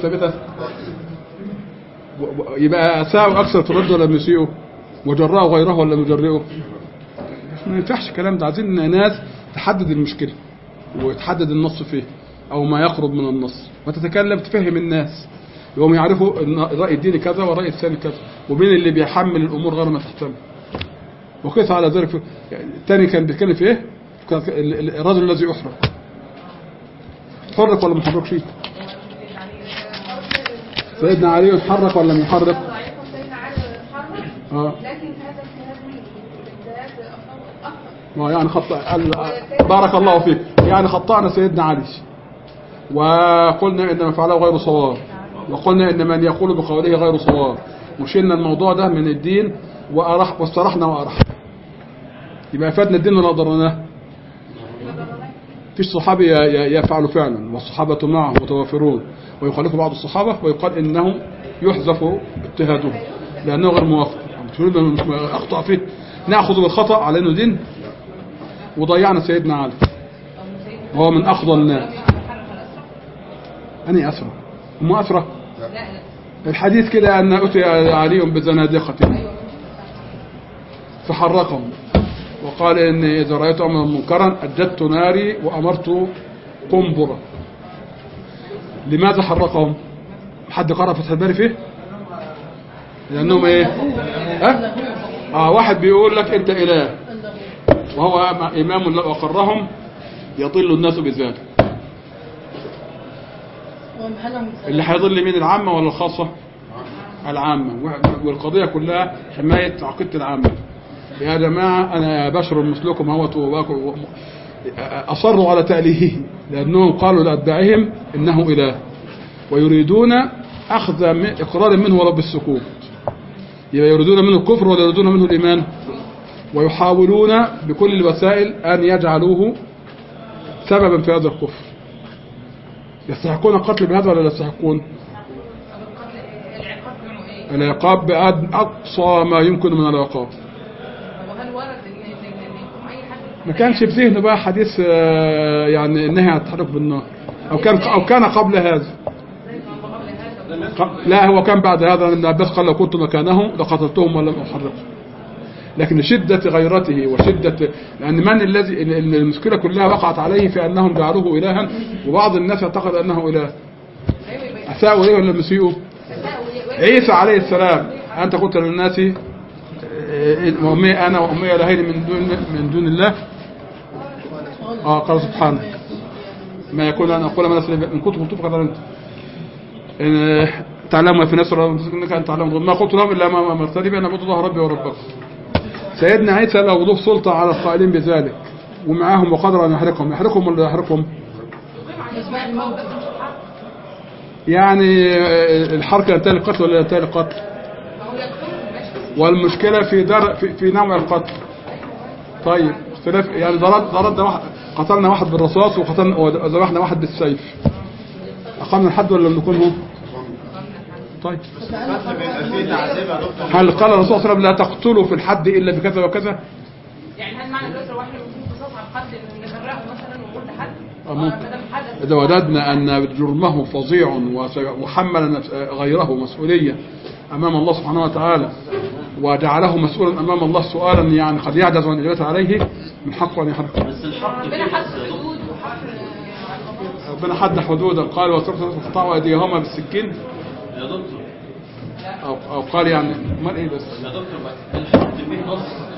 و- يبقى أساءوا أكثر في الرد ولا يسيئوا وجرأوا غيره ولا يجرئوا ما ينفعش الكلام ده. عايزين ناس تحدد المشكلة وتحدد النص فيه أو ما يقرب من النص وتتكلم تفهم الناس. يوم يعرفوا إن الراي الديني كذا والراي الثاني كذا ومين اللي بيحمل الأمور غير ما تحتمل وقيس على ذلك. يعني الثاني كان بيتكلم في إيه؟ الرجل الذي يحرق حرك ولا ما حركش سيدنا علي حرك ولا الزاد أفضل ما يعني خط قال- بارك الله فيك. يعني خطأنا سيدنا علي. وقلنا إن ما فعله غير صواب. وقلنا إن من يقول بقوله غير صواب. وشلنا الموضوع ده من الدين وأرح واسترحنا وأرحنا. يبقى أفادنا الدين ولا ضرناه فيش صحابي يفعل فعلا والصحابة معه متوافرون. ويخالف بعض الصحابة ويقال انه يحذف اجتهاده لأنه غير موافق. إنه أخطأ فيه؟ نأخذ بالخطأ على إنه دين. وضيعنا سيدنا علي. وهو من أفضل الناس. أني أسرى أم أسرى الحديث كده أن أتي علي بزنادقة. فحرقهم. وقال إن إذا رأيت أمرا منكرا أجدت ناري وأمرت قنبرة لماذا حرقهم؟ حد قرأ فتح الباري فيه؟ لأنهم إيه؟ أه؟ آه واحد بيقول لك أنت إله. وهو إمام لو أقرهم يضل الناس بذلك. اللي هيضل مين؟ العامة ولا الخاصة؟ العامة. والقضية كلها حماية عقيدة العامة. يا جماعة أنا بشر مثلكم اهوت وباكل أصروا على تأليهه لأنهم قالوا لأتباعهم إنه إله. ويريدون أخذ إقرار منه ولو بالسكوت يبقى يريدون منه الكفر ولا يريدون منه الإيمان. ويحاولون بكل الوسائل أن يجعلوه سببا في هذا الكفر. يستحقون القتل بهذا ولا لا يستحقون؟ العقاب بأد- أقصى ما يمكن من العقاب وهل ورد ان إن- إن يكون اي حد ما كانش في ذهنه بقى حديث آه، يعني النهي عن التحرك بالنار. أو كان أو كان قبل هذا. لا هو كان بعد هذا ابن عباس قال لو كنت مكانه لقتلتهم ولم أحرقهم لكن لشدة غيرته وشدة لأن من الذي ال- المشكلة كلها وقعت عليه في أنهم جعلوه إلها وبعض الناس اعتقد أنه إله. أساءوا إيه ولا مسيئوا؟ عيسى عليه السلام أنت قلت للناس آه، وأمي أنا وأمي إلهين من دون من دون الله. آه قال سبحانه ما يكون أن أقول ما إن كنت قلت فقد أنت. تعلموا في نسر إنك أن تعلموا ما قلت لهم إلا ما أمرتني بأن أعبد الله ربي وربكم. سيدنا عيسى له له سلطة على القائلين بذلك. ومعاهم وقدر أن يحرقهم. يحرقهم ولا يحرقهم؟ يعني آه، الحركة ينتهي القتل ولا ينتهي القتل. والمشكلة في در في, في نوع القتل. طيب اختلاف يعني ضرب ضربنا واحد قتلنا واحد بالرصاص وقتلنا وذبحنا واحد بالسيف. أقمنا الحد ولا لم نكون هو؟ طيب. القتل هل قال الرسول صلى الله عليه وسلم لا تقتلوا في الحد إلا بكذا وكذا؟ يعني هل معنى على الحد إن نغرقه مثلا لحد آه، حدث إذا وجدنا أن جرمه فظيع وحمل غيره مسؤولية أمام الله سبحانه وتعالى وجعله مسؤولا أمام الله سؤالا يعني قد يعجز عن الإجابة عليه. من حقه أن يحرق بس الحق ربنا حد. حدود ربنا حد حدودا قال وتقطعوا أيديهما بالسكين يا دكتور. أو, أو قال يعني أمال إيه بس. يا دكتور الحق فيه نص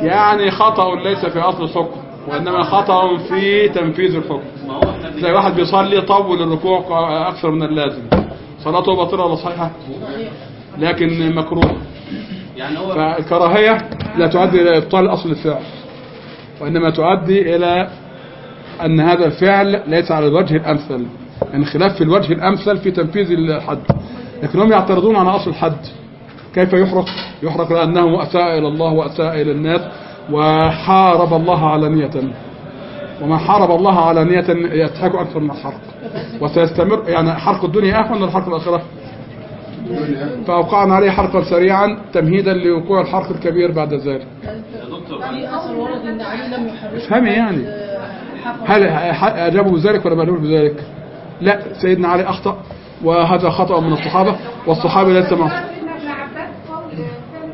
يعني خطأ ليس في أصل الحكم وإنما خطأ في تنفيذ الحكم. ما هو إحنا زي واحد بيصلي طول الركوع أكثر من اللازم. صلاته باطلة ولا صحيحة؟ صحيح. لكن مكروه. يعني هو فالكراهية لا تؤدي إلى إبطال أصل الفعل وإنما تؤدي إلى أن هذا الفعل ليس على الوجه الأمثل يعني خلاف في الوجه الأمثل في تنفيذ الحد. لكن هم يعترضون على أصل الحد. كيف يحرق؟ يحرق لأنه أساء إلى الله وأساء إلى الناس وحارب الله علانية. وما حارب الله علانية يستحق أكثر من الحرق. وسيستمر يعني حرق الدنيا أهون ولا حرق الآخرة. فأوقعنا عليه حرقا سريعا تمهيدا لوقوع الحرق الكبير بعد ذلك. يا دكتور في اثر ورد ان علي لم يحرك افهمي يعني. هل أجابوا بذلك ولا ما أجابوا بذلك؟ لا سيدنا علي أخطأ وهذا خطأ من الصحابة والصحابة ليس معه.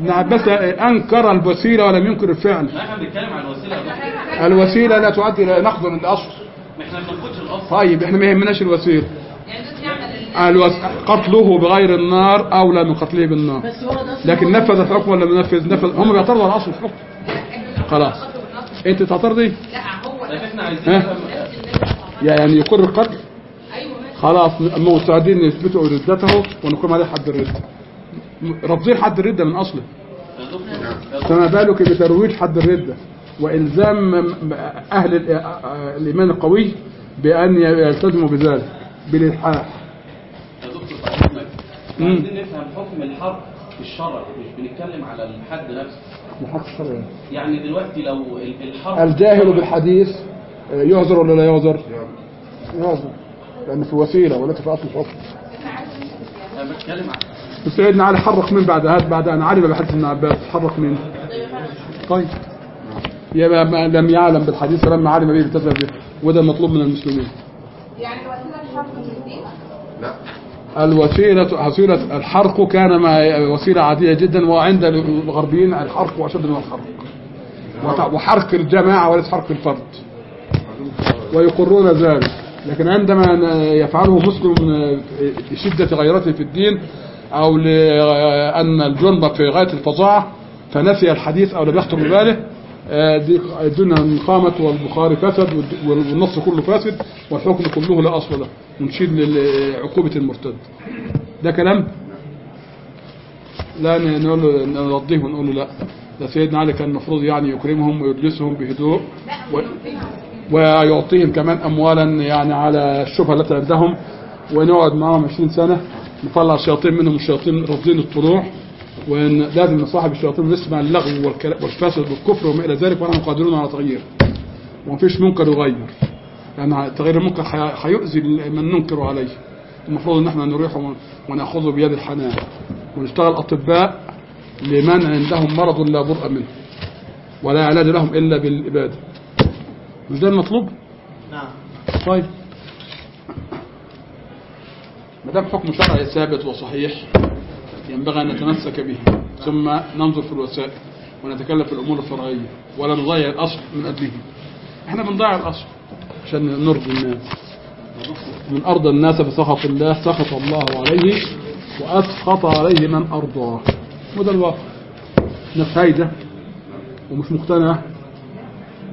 ابن عباس أنكر الوسيلة ولم ينكر الفعل. ما إحنا بنتكلم عن الوسيلة. يا دكتور الوسيلة لا تؤدي إلى نقض الأصل. ما إحنا ما بناخدش الأصل. طيب إحنا ما يهمناش الوسيلة. الوس... قتله بغير النار أولى من قتله بالنار. لكن نفذ الحكم ولا ما نفذ؟ نفذ. هم بيعترضوا على أصل الحكم خلاص. أنت تعترضي؟ لا هو يعني يقر القتل؟ أيوه. ماشي خلاص مستعدين نثبتوا ردته ونقيم عليه حد الردة رافضين حد الردة من أصله. فما بالك بترويج حد الردة؟ وإلزام أهل ال- الإيمان القوي بأن يلتزموا بذلك بالإلحاح. يا. عايزين نفهم حكم الحرب في الشرع مش بنتكلم على الحد نفسه. الحق الشرعي يعني دلوقتي لو ال- الحرب الجاهل بالحديث يعذر ولا لا يعذر؟ يعذر. لأن في وسيلة وليس في أصل الحكم. أنا بتكلم عن سيدنا علي حرق من بعد هذا بعد أن علم بحديث ابن عباس. حرق من؟ طيب. يبقى ما لم يعلم بالحديث لما علم به ابتسم به وده المطلوب من المسلمين. يعني الوسيله الحرب من الدين؟ الوسيلة وسيلة الحرق كان ما وسيلة عادية جدا وعند الغربيين الحرق أشد من الحرق. وحرق الجماعة وليس حرق الفرد. ويقرون ذلك. لكن عندما يفعله مسلم لشدة غيرته في الدين أو لأن الجنب في غاية الفظاعة فنسي الحديث أو لم يخطر بباله الدنيا قامت والبخاري فسد والنص كله فاسد والحكم كله لا أصل له. ونشيل عقوبة المرتد. ده كلام؟ لا نقول نرضيه ونقول لا. ده سيدنا علي كان المفروض يعني يكرمهم ويجلسهم بهدوء و... ويعطيهم كمان أموالا يعني على الشبهة التي عندهم. ونقعد معهم 20 سنة. نطلع الشياطين منهم الشياطين رافضين الطلوع وإن لازم نصاحب الشياطين ونسمع اللغو والفسد والكفر وما إلى ذلك ونحن قادرون على تغيير. ومفيش منكر يغير. لأن تغيير المنكر هيؤذي من ننكر عليه. المفروض إن إحنا نريحه ون- ونأخذه بيد الحنان. ونشتغل أطباء لمن عندهم مرض لا برء منه. ولا علاج لهم إلا بالإبادة. مش ده المطلوب؟ نعم. طيب. ما دام حكم شرعي ثابت وصحيح ينبغي أن نتمسك به. ثم ننظر في الوسائل ونتكلم في الأمور الفرعية ولا نضيع الأصل من أجله. إحنا بنضيع الأصل عشان نرضي الناس. من أرضى الناس بسخط الله سخط الله عليه وأسخط عليه من أرضاه. وده الواقع. ناس فايدة ومش مقتنعة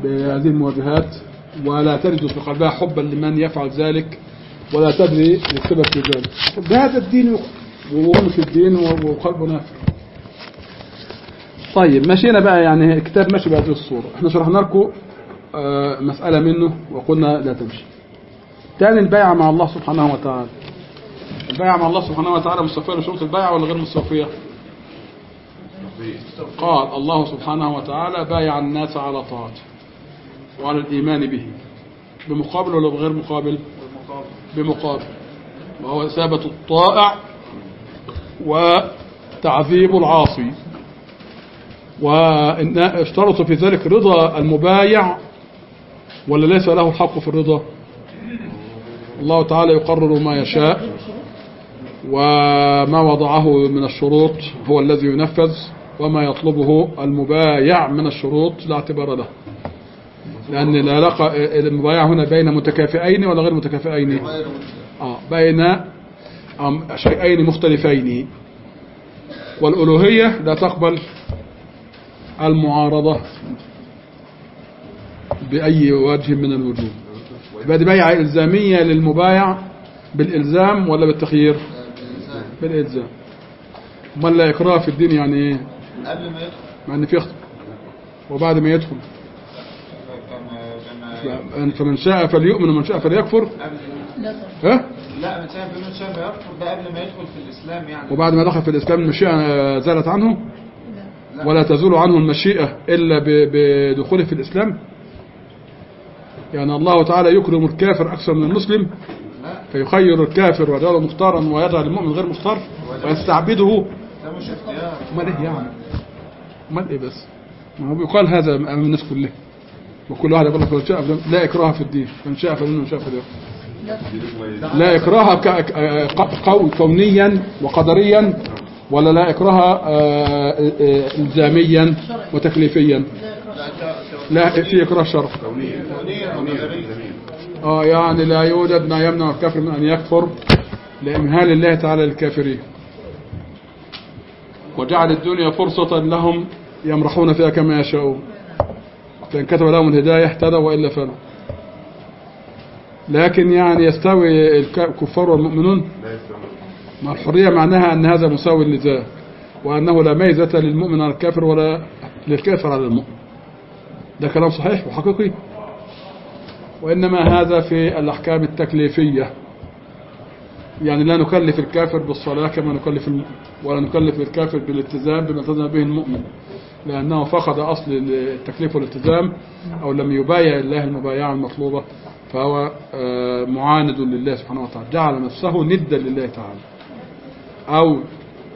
بهذه المواجهات ولا تجد في قلبها حبا لمن يفعل ذلك ولا تدري السبب في ذلك. بهذا الدين وهو في الدين وقلبه نافع. طيب مشينا بقى يعني الكتاب ماشي بهذه الصورة. إحنا شرحنا لكم آه، مسألة منه وقلنا لا تمشي. تاني البيعة مع الله سبحانه وتعالى. البيعة مع الله سبحانه وتعالى مستوفية لشروط البيعة ولا غير مستوفية؟ قال الله سبحانه وتعالى بايع الناس على طاعته وعلى الإيمان به. بمقابل ولا بغير مقابل؟ بمقابل. وهو إثابة الطائع وتعذيب العاصي. وإن اشترطوا في ذلك رضا المبايع ولا ليس له الحق في الرضا؟ الله تعالى يقرر ما يشاء وما وضعه من الشروط هو الذي ينفذ وما يطلبه المبايع من الشروط لا اعتبار له. لأن العلاقة المبايع هنا بين متكافئين ولا غير متكافئين. آه بين شيئين مختلفين. والألوهية لا تقبل المعارضة بأي وجه من الوجوه. يبقى دي بيعة إلزامية للمبايع بالإلزام ولا بالتخيير؟ بالإلزام. امال لا إكراه في الدين يعني إيه؟ قبل ما يدخل مع إن في خطأ وبعد ما يدخل. فمن شاء فليؤمن ومن شاء فليكفر. ها؟ لا من ده قبل ما يدخل في الإسلام يعني. وبعد ما دخل في الإسلام المشيئة زالت عنه؟ لا. ولا تزول عنه المشيئة إلا بدخوله في الإسلام؟ يعني الله تعالى يكرم الكافر أكثر من المسلم لا. فيخير الكافر ويجعله مختارا ويجعل المؤمن غير مختار ويستعبده. ده مش اختيار. أمال إيه يعني؟ أمال إيه بس؟ ما هو بيقال هذا أمام الناس كلها. وكل واحد يقول لك لا إكراه في الدين. من شاء فلان من شاء فليكفر. لا ك- قو- كونيا وقدريا ولا لا اكراه آه، آه، الزاميا وتكليفيا. لا في إكراه شرع. آه يعني لا يوجد ما يمنع الكافر من أن يكفر لإمهال الله تعالى للكافرين. وجعل الدنيا فرصة لهم يمرحون فيها كما يشاءون. فإن كتب لهم الهداية اهتدوا وإلا فلا. لكن يعني يستوي الك- الكفار والمؤمنون. مع الحرية معناها أن هذا مساوي لذاك وأنه لا ميزة للمؤمن على الكافر ولا للكافر على المؤمن. ده كلام صحيح وحقيقي. وإنما هذا في الأحكام التكليفية. يعني لا نكلف الكافر بالصلاة كما نكلف الم... ولا نكلف الكافر بالالتزام بما التزم به المؤمن. لأنه فقد أصل التكليف والالتزام أو لم يبايع الله المبايعة المطلوبة. فهو آه، معاند لله سبحانه وتعالى. جعل نفسه ندا لله تعالى. أو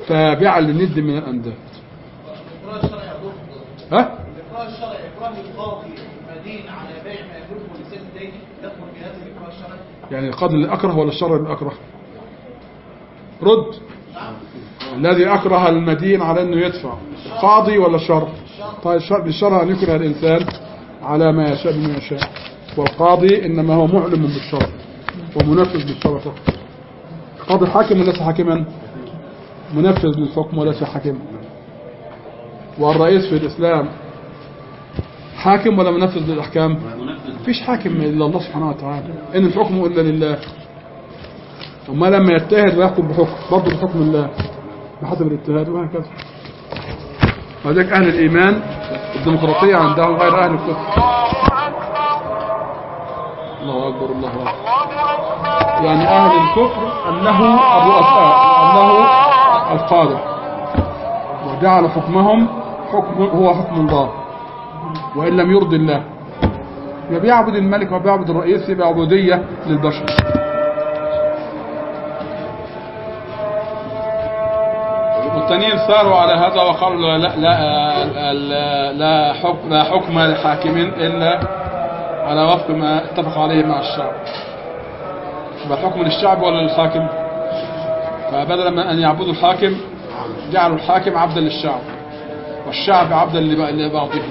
تابعا للند من الأنداد. ها؟ الإقرار الشرعي إكراه القاضي المدين على بيع ما يملكه لسان الدين يدخل في هذا الشرعي يعني القاضي اللي أكره ولا الشرع اللي أكره رد. الذي أكره المدين على أنه يدفع. قاضي ولا الشرع طيب الشرع أن يكره الإنسان على ما يشاء بما يشاء. والقاضي إنما هو معلم بالشرع ومنفذ بالشرع فقط. قاضي حاكم وليس حاكما؟ منفذ للحكم وليس حاكما. والرئيس في الإسلام حاكم ولا منفذ للأحكام؟ مفيش حاكم إلا الله سبحانه وتعالى. إن الحكم إلا لله. وما لما يجتهد ويحكم بحكم برضه بحكم الله. بحسب الاجتهاد وهكذا. وذلك أهل الإيمان الديمقراطية عندهم غير أهل الكفر. الله أكبر الله أكبر. يعني أهل الكفر أنه الرؤساء أنه القادة. وجعل حكمهم حكم هو حكم الله. وإن لم يرضي الله. يبقى بيعبد الملك وبيعبد الرئيس يبقى عبودية للبشر. والتانيين ساروا على هذا وقالوا لا لا لا, لا, لا حكم لا حكم لحاكم إلا على وفق ما اتفق عليه مع الشعب. يبقى الحكم للشعب ولا للحاكم؟ فبدلا من أن يعبدوا الحاكم جعلوا الحاكم عبدا للشعب والشعب عبدا لب- لبعضهم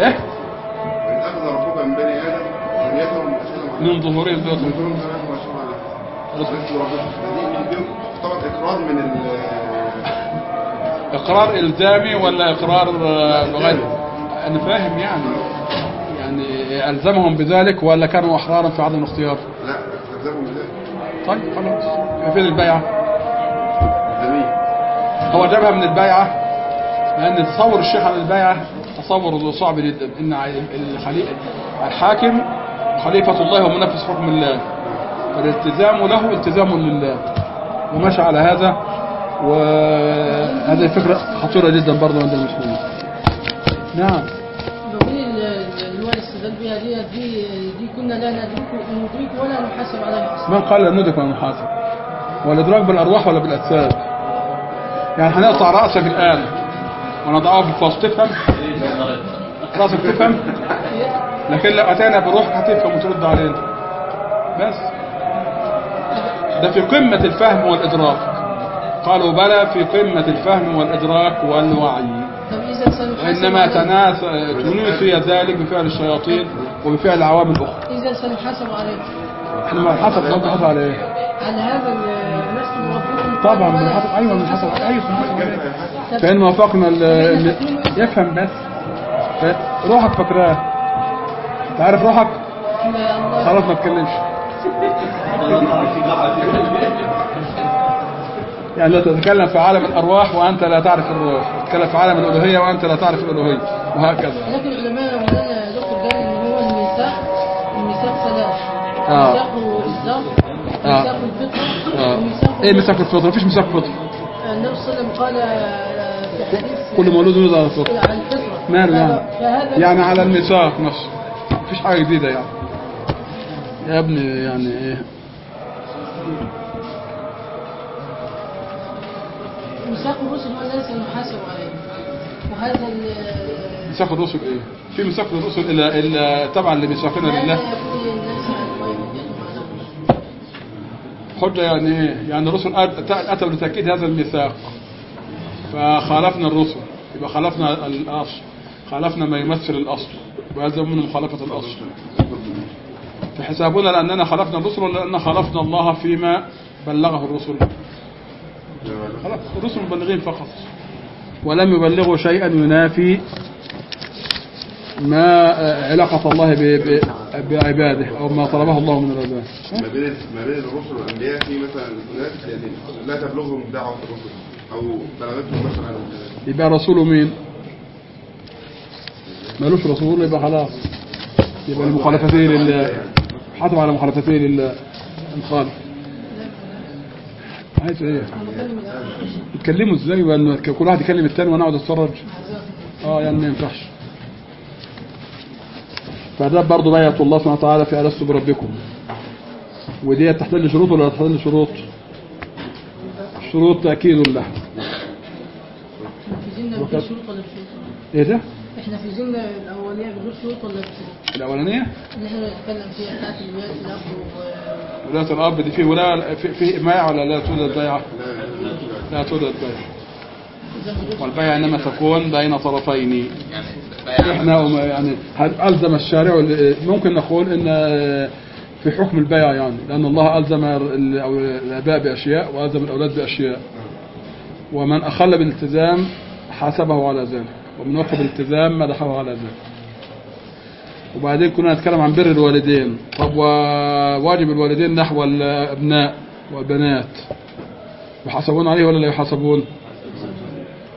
إيه؟ من ظهورهم من ظهورهم طبعا إقرار من إقرار إلزامي ولا إقرار آه، بغير أنا فاهم يعني يعني ألزمهم بذلك ولا كانوا أحرارا في عدم الاختيار؟ لا ألزمهم بذلك. طيب خلاص. فين البيعة؟ جميل. هو جابها من البيعة؟ لأن تصور الشيخ عن البيعة تصور صعب جدا. إن الحاكم خليفة الله ومنفذ حكم الله. فالالتزام له التزام لله. ومشى على هذا. وهذه فكرة خطيرة جدا برضه عند المسلمين. نعم. دي دي كنا لا ندرك ولا نحاسب عليها من قال لا ندرك ولا نحاسب؟ والإدراك بالأرواح ولا بالأجساد؟ يعني هنقطع رأسك الآن ونضعها في الفصل تفهم؟ رأسك تفهم؟ لكن لو أتينا بروحك هتفهم وترد علينا. بس. ده في قمة الفهم والإدراك. قالوا بلى في قمة الفهم والإدراك والوعي. طب تناس تنوفي ذلك بفعل الشياطين وبفعل عوامل أخرى إذا سنحاسب عليها إحنا ما حسب ما حسب على إيه على هذا ال- لست ربكم طبعا من حسب أيوه من حسب أيوه. فإن وافقنا يفهم بس. روحك فاكراه. انت عارف روحك خلاص ما تتكلمش (laughs) يعني لا تتكلم في عالم الأرواح وأنت لا تعرف الروح تتكلم في عالم الألوهية وأنت لا تعرف الألوهية وهكذا. لكن العلماء يا مولانا دكتور قال إن هو الميثاق الميثاق ثلاث آه. ميثاق آه. ميثاق الفطره آه. وميثاق إيه مساك الفطره مفيش مساك فطرة. النبي صلى الله عليه وسلم قال آه، في حديث كل مولود يولد على الفطرة. على الفطرة. ماله يعني؟ يعني على الميثاق نفسه. مفيش حاجة جديدة يعني. يا ابني يعني إيه؟ ميثاق الرسل هو الذي سنحاسب عليه. وهذا ميثاق الرسل إيه؟ في ميثاق الرسل الا إلا تبعا لميثاقنا لله. حجة يعني إيه يعني الرسل أتوا لتأكيد هذا الميثاق. فخالفنا الرسل. يبقى خالفنا الأصل. خالفنا ما يمثل الأصل. وهذا من مخالفة الأصل. فحسابنا لأننا خالفنا الرسل ولا لأننا خالفنا الله فيما بلغه الرسل. خلاص الرسل مبلغين فقط. ولم يبلغوا شيئا ينافي ما آه، علاقة الله بعباده أو ما طلبه الله من العباد. ما بين ما بين الرسل والأنبياء في مثلا ناس يعني لا تبلغهم دعوة الرسل أو بلغتهم مثلا. يبقى رسوله مين؟ ملوش رسول يبقى خلاص. يبقى المخالفتين لله. حاتم على مخالفتين لله. مخالف عايز إيه؟ يتكلموا إزاي كل واحد يكلم التاني وأنا أقعد أتفرج. آه يعني ما ينفعش. فده برضه بيعة الله سبحانه وتعالى في ألست بربكم ودي تحتل شروط ولا لا تحتل شروط؟ شروط تأكيد له في زمن بدون شروط ولا بشروط؟ إيه ده؟ إحنا في زمن الاوليه بدون شروط ولا بشروط؟ الأولانية؟ اللي إحنا بنتكلم فيها بتاعت الولايات الأب و- ولاية الأب دي فيه ولا في, بيعة ولا لا توجد بيعة لا ما قلت والبيعة إنما تكون بين طرفين. إحنا يعني هل ألزم الشارع ممكن نقول إن في حكم البيع يعني لأن الله ألزم الآباء بأشياء وألزم الأولاد بأشياء. ومن أخل بالالتزام حاسبه على ذلك ومن وفى بالالتزام مدحه على ذلك. وبعدين كنا نتكلم عن بر الوالدين. طب وواجب الوالدين نحو الأبناء والبنات. يحاسبون عليه ولا لا يحاسبون؟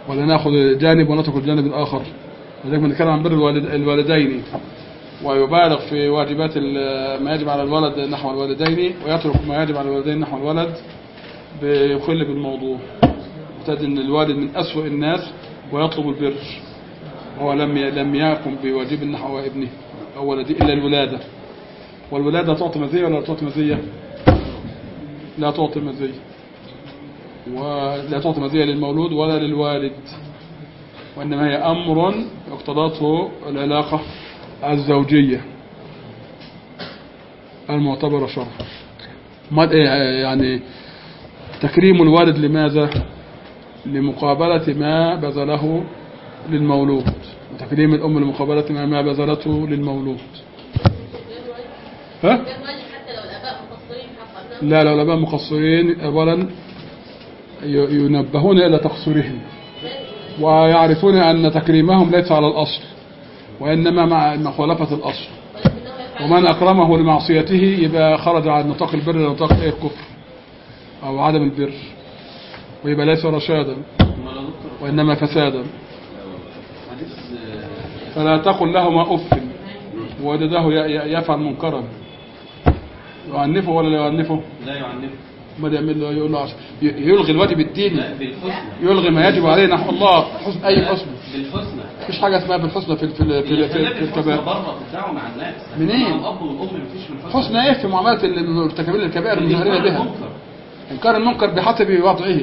ولا ناخذ جانب ونترك الجانب الآخر لذلك بنتكلم عن بر الوالد الوالدين. ويبالغ في واجبات ما يجب على الولد نحو الوالدين ويترك ما يجب على الوالدين نحو الولد بيخل بالموضوع. تجد إن الوالد من أسوأ الناس ويطلب البر. وهو لم لم يقم بواجب نحو ابنه. أو ولده إلا الولادة. والولادة تعطي مزية ولا لا تعطي مزية؟ لا تعطي مزية. ولا تعطي مزية للمولود ولا للوالد. وإنما هي أمر اقتضته العلاقة الزوجية. المعتبرة شرعا. إيه يعني تكريم الوالد لماذا؟ لمقابلة ما بذله للمولود. وتكريم الأم لمقابلة ما بذلته للمولود. ها؟ لا لو الآباء مقصرين أولا ينبهون إلى تقصيرهم ويعرفون أن تكريمهم ليس على الأصل وإنما مع مخالفة الأصل. ومن أكرمه لمعصيته يبقى خرج عن نطاق البر إلى نطاق إيه؟ الكفر أو عدم البر. ويبقى ليس رشادا وإنما فسادا. فلا تقل لهما أف. وجده يفعل منكرا. يعنفه ولا لا يعنفه؟ لا يعنف ما يعمل له يقول له يلغي الواجب الديني يلغي ما يجب عليه نحو الله حسن أي حسن. بالحسنى. مفيش حاجة اسمها بالحسنى في في في, في, الكبائر. بره مع الناس. منين؟ الاب والام مفيش حسنى إيه في معامله المرتكبين الكبائر المجهرين بها؟ إنكار المنكر بحسب وضعه.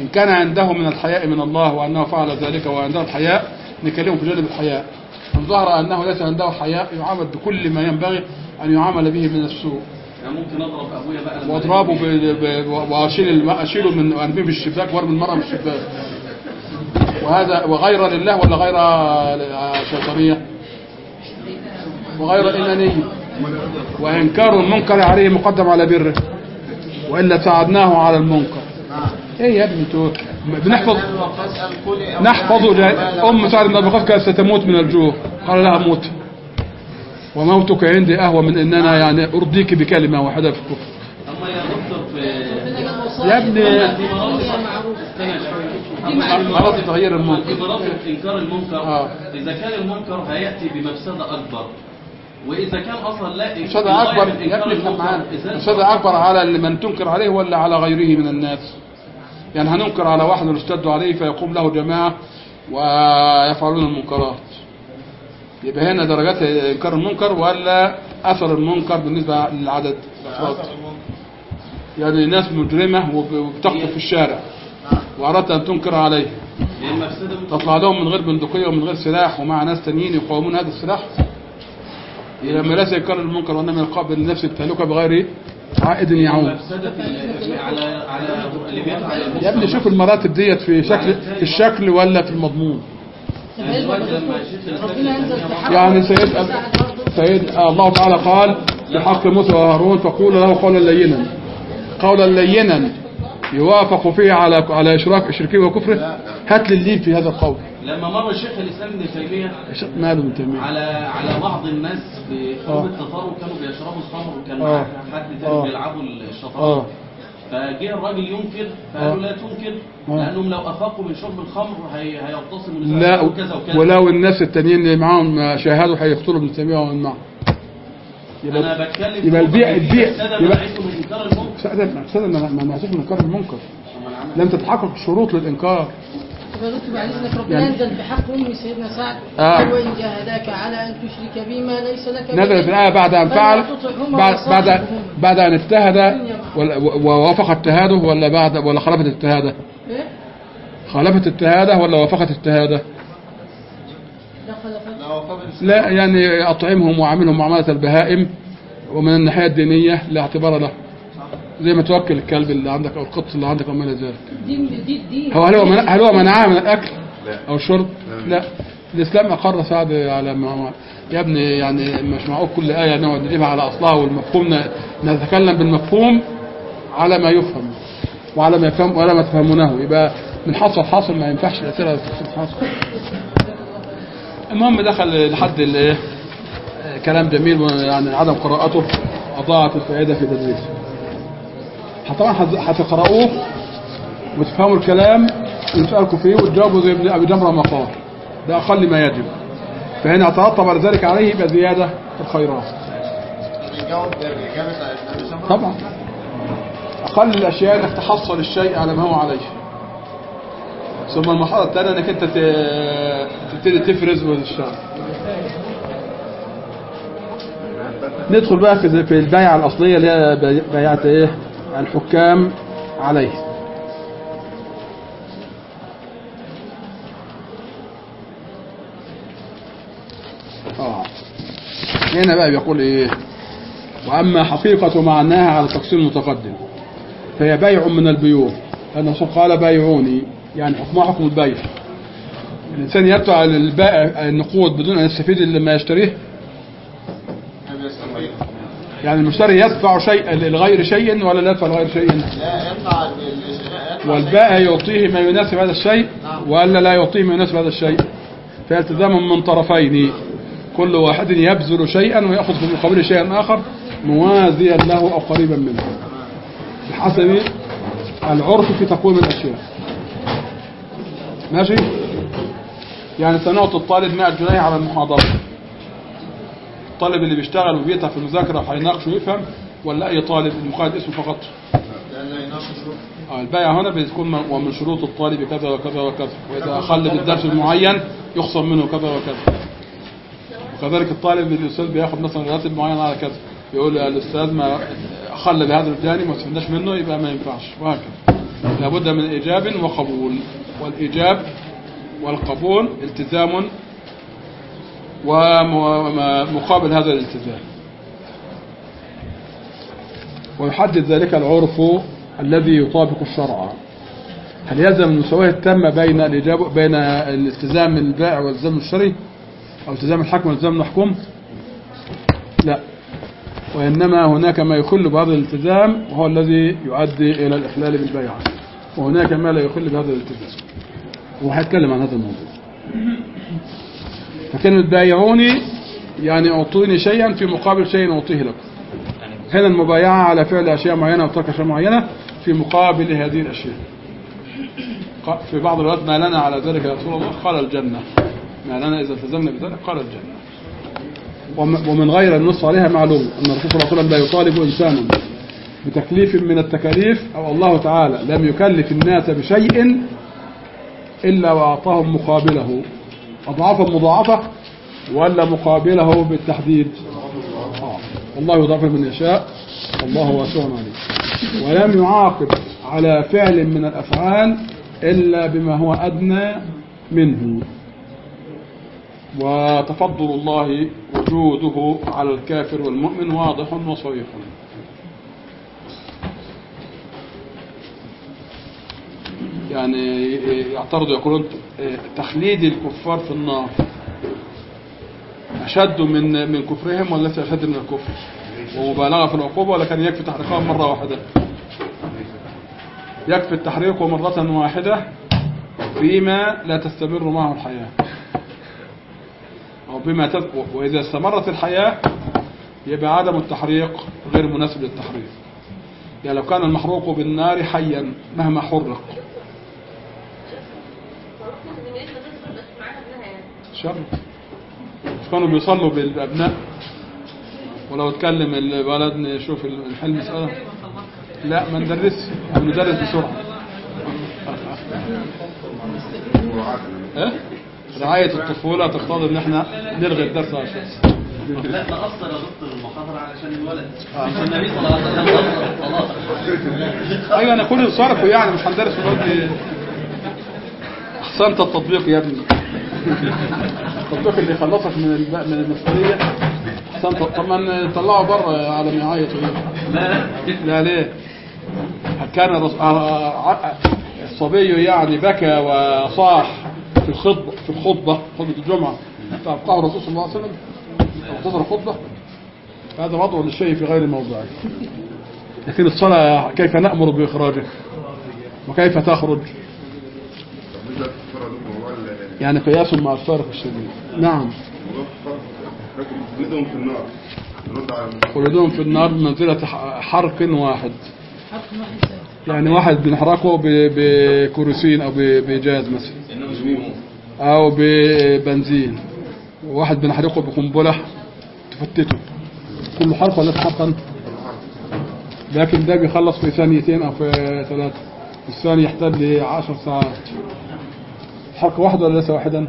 إن كان عنده من الحياء من الله وأنه فعل ذلك وعنده الحياء نكلمه في جانب الحياء. ان ظهر أنه ليس عنده حياء يعامل بكل ما ينبغي أن يعامل به من السوء. يعني ممكن أضرب أبويا بقى واضربه ب... ب... وأشيل. أشيله من ارميه في الشباك وأرمي المرأة من الشباك. وهذا وغير لله ولا غير شيطانية وغير إنانية وإنكار المنكر عليه مقدم على بره. وإلا ساعدناه على المنكر. إيه يا ابني أنتوا بنحفظ نحفظ أم سعد بن أبي وقاص كانت ستموت من الجوع. قال لها موت وموتك عندي أهوى من ان أنا يعني أرضيك بكلمة واحدة في الكفر اما يا دكتور في يا ابني مراتب تغيير المنكر. في مراتب انكار المنكر. آه. إذا كان المنكر هيأتي بمفسدة أكبر. وإذا كان أصلا لا مفسدة أكبر. يا ابني افهم معانا. مفسدة أكبر على اللي من تنكر عليه ولا على غيره من الناس. يعني هننكر على واحد ونشتد عليه فيقوم له جماعة ويفعلون المنكرات. يبقى هنا درجات إنكار المنكر ولا أثر المنكر بالنسبة للعدد الأفراد؟ يعني ناس مجرمة وبتخطف في الشارع وأردت أن تنكر عليه تطلع لهم من غير بندقية ومن غير سلاح ومع ناس تانيين يقاومون هذا السلاح؟ لما ليس يكرر المنكر وإنما يقابل النفس التهلكة بغير عائد يعود. يا ابني شوف المراتب ديت في شكل في الشكل ولا في المضمون. يعني سيد سيد الله تعالى قال في حق موسى وهارون فقول له قولا لينا. قولا لينا يوافق فيه على على اشراك شركه وكفره. هات لي اللين في هذا القول. لما مر الشيخ الاسلام ابن تيميه ماله ابن تيميه على على بعض الناس في آه. حروب التتار كانوا بيشربوا الخمر وكان آه. حد آه. تاني بيلعبوا الشطرنج آه فجه الراجل ينكر فقالوا لا تنكر آه. لانهم لو افاقوا من شرب الخمر هي هيغتصبوا لا وكذا وكذا ولو الناس التانيين اللي معاهم شاهدوا هيقتلوا ابن تيميه ومن معه أنا يبقى بتكلم يبقى البيع البيع يبقى من انكار المنكر سأل ما معصوم من انكار المنكر لم تتحقق الشروط للانكار دكتور بعد إذنك ربنا يعني- ينزل في حق ام سيدنا سعد آه. وإن جاهداك على أن تشرك بما ليس لك به نزلت الآية بعد أن فلا فعل بعد بعد. بعد أن اجتهد ووافق اجتهاده ولا بعد ولا خالفت اجتهاده؟ إيه؟ خالفت اجتهاده ولا وافقت اجتهاده؟ لا يعني أطعمهم وعاملهم معاملة البهائم ومن الناحية الدينية لا اعتبار له. زي ما توكل الكلب اللي عندك أو القط اللي عندك أو ما إلى ذلك. هو هل هو منع هل هو منعها من الأكل لا. أو الشرب؟ لا. الإسلام أقر سعد على ما يا ابني يعني مش معقول كل آية نقعد نجيبها على أصلها والمفهوم نتكلم بالمفهوم على ما يفهم وعلى ما يفهم ولا ما تفهمونه. يبقى من حصل حاصل ما ينفعش تحصل حاصل المهم دخل لحد الايه كلام جميل يعني عدم قراءته أضاعت الفائدة في تدريسه. طبعا هت- هتقرأوه وتفهموا الكلام ويسألكم فيه وتجاوبوا زي ابن أبي جمرة ما قال. ده أقل ما يجب. فهنا يترتب على ذلك عليه يبقى زيادة في الخيرات. طبعا. أقل الأشياء أنك تحصل الشيء على ما هو عليه. ثم المرحلة الثانية أنك أنت تبتدي تفرز وتشتغل ندخل بقى في البيعة الأصلية اللي هي بي- بيعة إيه؟ الحكام عليه. آه. هنا بقى بيقول إيه؟ وأما حقيقة معناها على التقسيم المتقدم فهي بيع من البيوع. لأن الرسول قال بايعوني يعني حكمها حكم البيع. الإنسان يدفع البائع النقود بدون أن يستفيد إلا ما يشتريه يعني المشتري يدفع شيء لغير شيء ولا لا يدفع لغير شيء؟ لا يدفع والبائع يعطيه ما يناسب هذا الشيء ولا لا يعطيه ما يناسب هذا الشيء؟ فالتزام من طرفين. كل واحد يبذل شيئا ويأخذ في مقابله شيئا آخر موازيا له أو قريبا منه. بحسب العرف في تقويم الأشياء. ماشي؟ يعني سنعطي الطالب 100 جنيه على المحاضرة. الطالب اللي بيشتغل وبيتعب في المذاكرة وهيناقش ويفهم ولا أي طالب المقاعد اسمه فقط؟ آه، البيع هنا بيكون من- ومن شروط الطالب كذا وكذا وكذا وإذا أخل بالدرس المعين يخصم منه كذا وكذا. وكذلك الطالب الأستاذ بياخد مثلا راتب معين على كذا يقول الأستاذ ما أخل بهذا الجانب ما استفدناش منه يبقى ما ينفعش وهكذا. لابد من إيجاب وقبول والإيجاب والقبول التزام ومقابل هذا الالتزام. ويحدد ذلك العرف الذي يطابق الشرع. هل يلزم المساواة التامة بين الإجابة بين الالتزام البائع والالتزام الشرعي؟ أو التزام الحكم والالتزام المحكوم؟ لا. وإنما هناك ما يخل بهذا الالتزام وهو الذي يؤدي إلى الإخلال بالبيع وهناك ما لا يخل بهذا الالتزام. وهتكلم عن هذا الموضوع. فكلمة بايعوني يعني أعطوني شيئا في مقابل شيء أعطيه لكم. هنا المبايعة على فعل أشياء معينة وترك أشياء معينة في مقابل هذه الأشياء. في بعض الوقت ما لنا على ذلك يا رسول الله قال الجنة. ما لنا إذا التزمنا بذلك قال الجنة. وم- ومن غير النص عليها معلوم أن الرسول صلى الله عليه وسلم لا يطالب إنسانا بتكليف من التكاليف أو الله تعالى لم يكلف الناس بشيء إلا وأعطاهم مقابله. أضعافا مضاعفة ولا مقابله بالتحديد. الله يضاعف من يشاء والله واسع عليم. ولم يعاقب على فعل من الأفعال إلا بما هو أدنى منه. وتفضل الله وجوده على الكافر والمؤمن واضح وصريح. يعني يعترضوا يقولون تخليد الكفار في النار. أشد من من كفرهم ولا ليس أشد من الكفر؟ ومبالغة في العقوبة ولا كان يكفي تحريقهم مرة واحدة. يكفي التحريق مرة واحدة فيما لا تستمر معه الحياة. أو بما تد... وإذا استمرت الحياة يبقى عدم التحريق غير مناسب للتحريق. يعني لو كان المحروق بالنار حيا مهما حرق. شر مش كانوا بيصلوا بالأبناء. ولو اتكلم الولد نشوف الحل مسألة. لا ما ندرس. ندرس بسرعة. (laughs) إيه؟ رعاية الطفولة تقتضي إن إحنا نلغي الدرس عشان لا نقصر يا دكتور المحاضرة علشان الولد. عشان النبي صلى الله عليه وسلم خلاص (laughs) أيوه أنا كل صرفه يعني مش هندرس الولد أحسنت التطبيق يا ابني. (laughs) التطبيق اللي يخلصك من. من المسؤولية. احسنت طب ما نطلعه بره على ما يعيط لا لا. ليه؟ كان الرس- آه، آه، الصبي يعني بكى وصاح في الخطبة في الخطبة خطبة الجمعة. فأبقاه الرسول صلى الله عليه وسلم اختصر الخطبة هذا وضع للشيء في غير موضعه. لكن الصلاة كيف نأمر بإخراجه؟ وكيف تخرج بالنسبة للكفار دول موضوع ال- يعني قياس مع الفارق الشديد. نعم. خلدهم في النار خلودهم في النار بمنزلة ح- حرق واحد. واحد يعني واحد بنحرقه بكروسين أو بجاز مثلا. أو ببنزين. وواحد بنحرقه بقنبلة تفتته. كل حرق ولا حرقا لكن ده بيخلص في ثانيتين أو في ثلاثة. الثاني يحتاج لعشر ساعات. حرق واحد ولا ليس واحدا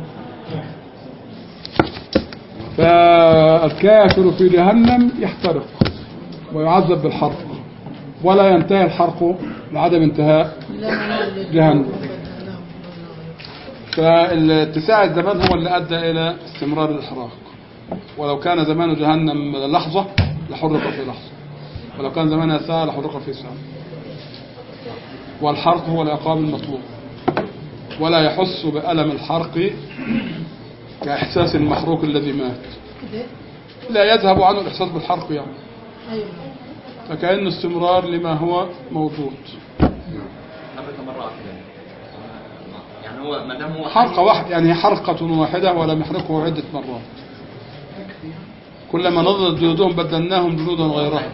فالكافر في جهنم يحترق ويعذب بالحرق ولا ينتهي الحرق لعدم انتهاء جهنم. فالاتساع الزمان هو اللي أدى إلى استمرار الإحراق. ولو كان زمان جهنم لحظة لحرق في لحظة. ولو كان زمانها ساعة لحرق في ساعة والحرق هو العقاب المطلوب. ولا يحس بألم الحرق كإحساس المحروق الذي مات. كده لا يذهب عنه الإحساس بالحرق يعني. أيوه. فكأنه استمرار لما هو موجود. حركة مرة واحدة يعني هو ما دام هو حرقة واحدة يعني حرقة واحدة ولم يحرقه عدة مرات. كلما نضجت جلودهم بدلناهم جلودا غيرها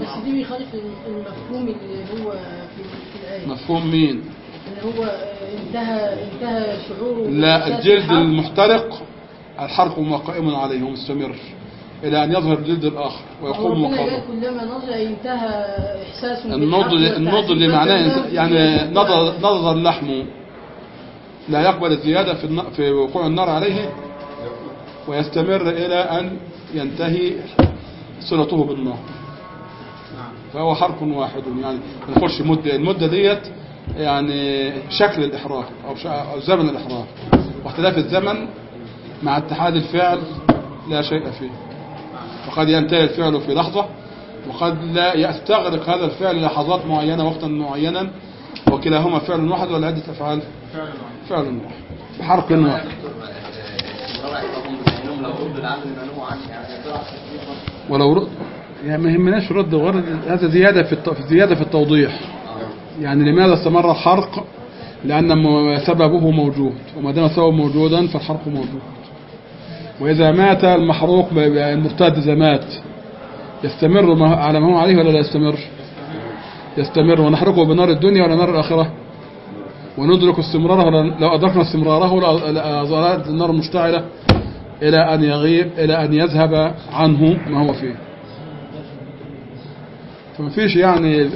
بس دي بيخالف المفهوم اللي هو في الآية. مفهوم مين؟ إن هو آه، انتهى انتهى شعوره لا الجلد. المحترق الحرق ما قائم عليه ومستمر إلى أن يظهر جلد الآخر ويقوم مقامه كلما نضج انتهى إحساس النضج بالحق النضج اللي والتعذيب. معناه يعني نضج اللحم لا يقبل الزيادة في في وقوع النار عليه ويستمر إلى أن ينتهي صلته بالنار. فهو حرف واحد يعني. نخش مدة المدة ديت يعني شكل الإحراق أو, زمن الإحراق واختلاف الزمن مع اتحاد الفعل لا شيء فيه. وقد ينتهي الفعل في لحظة وقد لا يستغرق هذا الفعل لحظات معينة وقتا معينا وكلاهما فعل واحد ولا عدة أفعال؟ فعل واحد. بحرف واحد. ولو رد يعني ما يهمناش رد غرض هذا زيادة في الت- زيادة في التوضيح. يعني لماذا استمر الحرق؟ لأن سببه موجود وما دام سببه موجودا فالحرق موجود. وإذا مات المحروق المرتد إذا مات يستمر على ما هو عليه ولا لا يستمر؟ يستمر. ونحرقه بنار الدنيا ولا نار الآخرة؟ وندرك استمراره ولا لو أدركنا استمراره لا- لا- ظلت النار مشتعلة إلى أن يغيب إلى أن يذهب عنه ما هو فيه. فما فيش يعني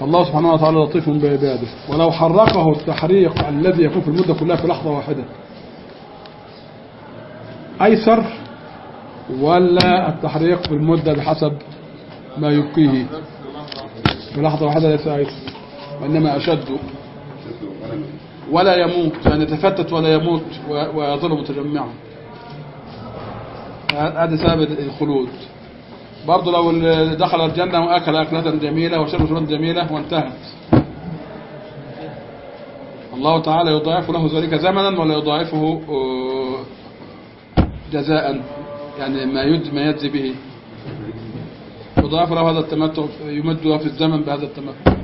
فالله سبحانه وتعالى لطيف بعباده. ولو حرقه التحريق الذي يكون في المدة كلها في لحظة واحدة. أيسر ولا التحريق في المدة بحسب ما يبقيه؟ في لحظة واحدة ليس أيسر وإنما أشد. ولا يموت يعني يتفتت ولا يموت ويظل متجمعا هذا سبب الخلود. برضه لو دخل الجنة وأكل أكلة جميلة وشرب شربا جميلة وانتهت. الله تعالى يضاعف له ذلك زمنا ولا يضاعفه جزاء يعني ما يد ما يجزي به. يضاعف له هذا التمتع يمد في الزمن بهذا التمتع.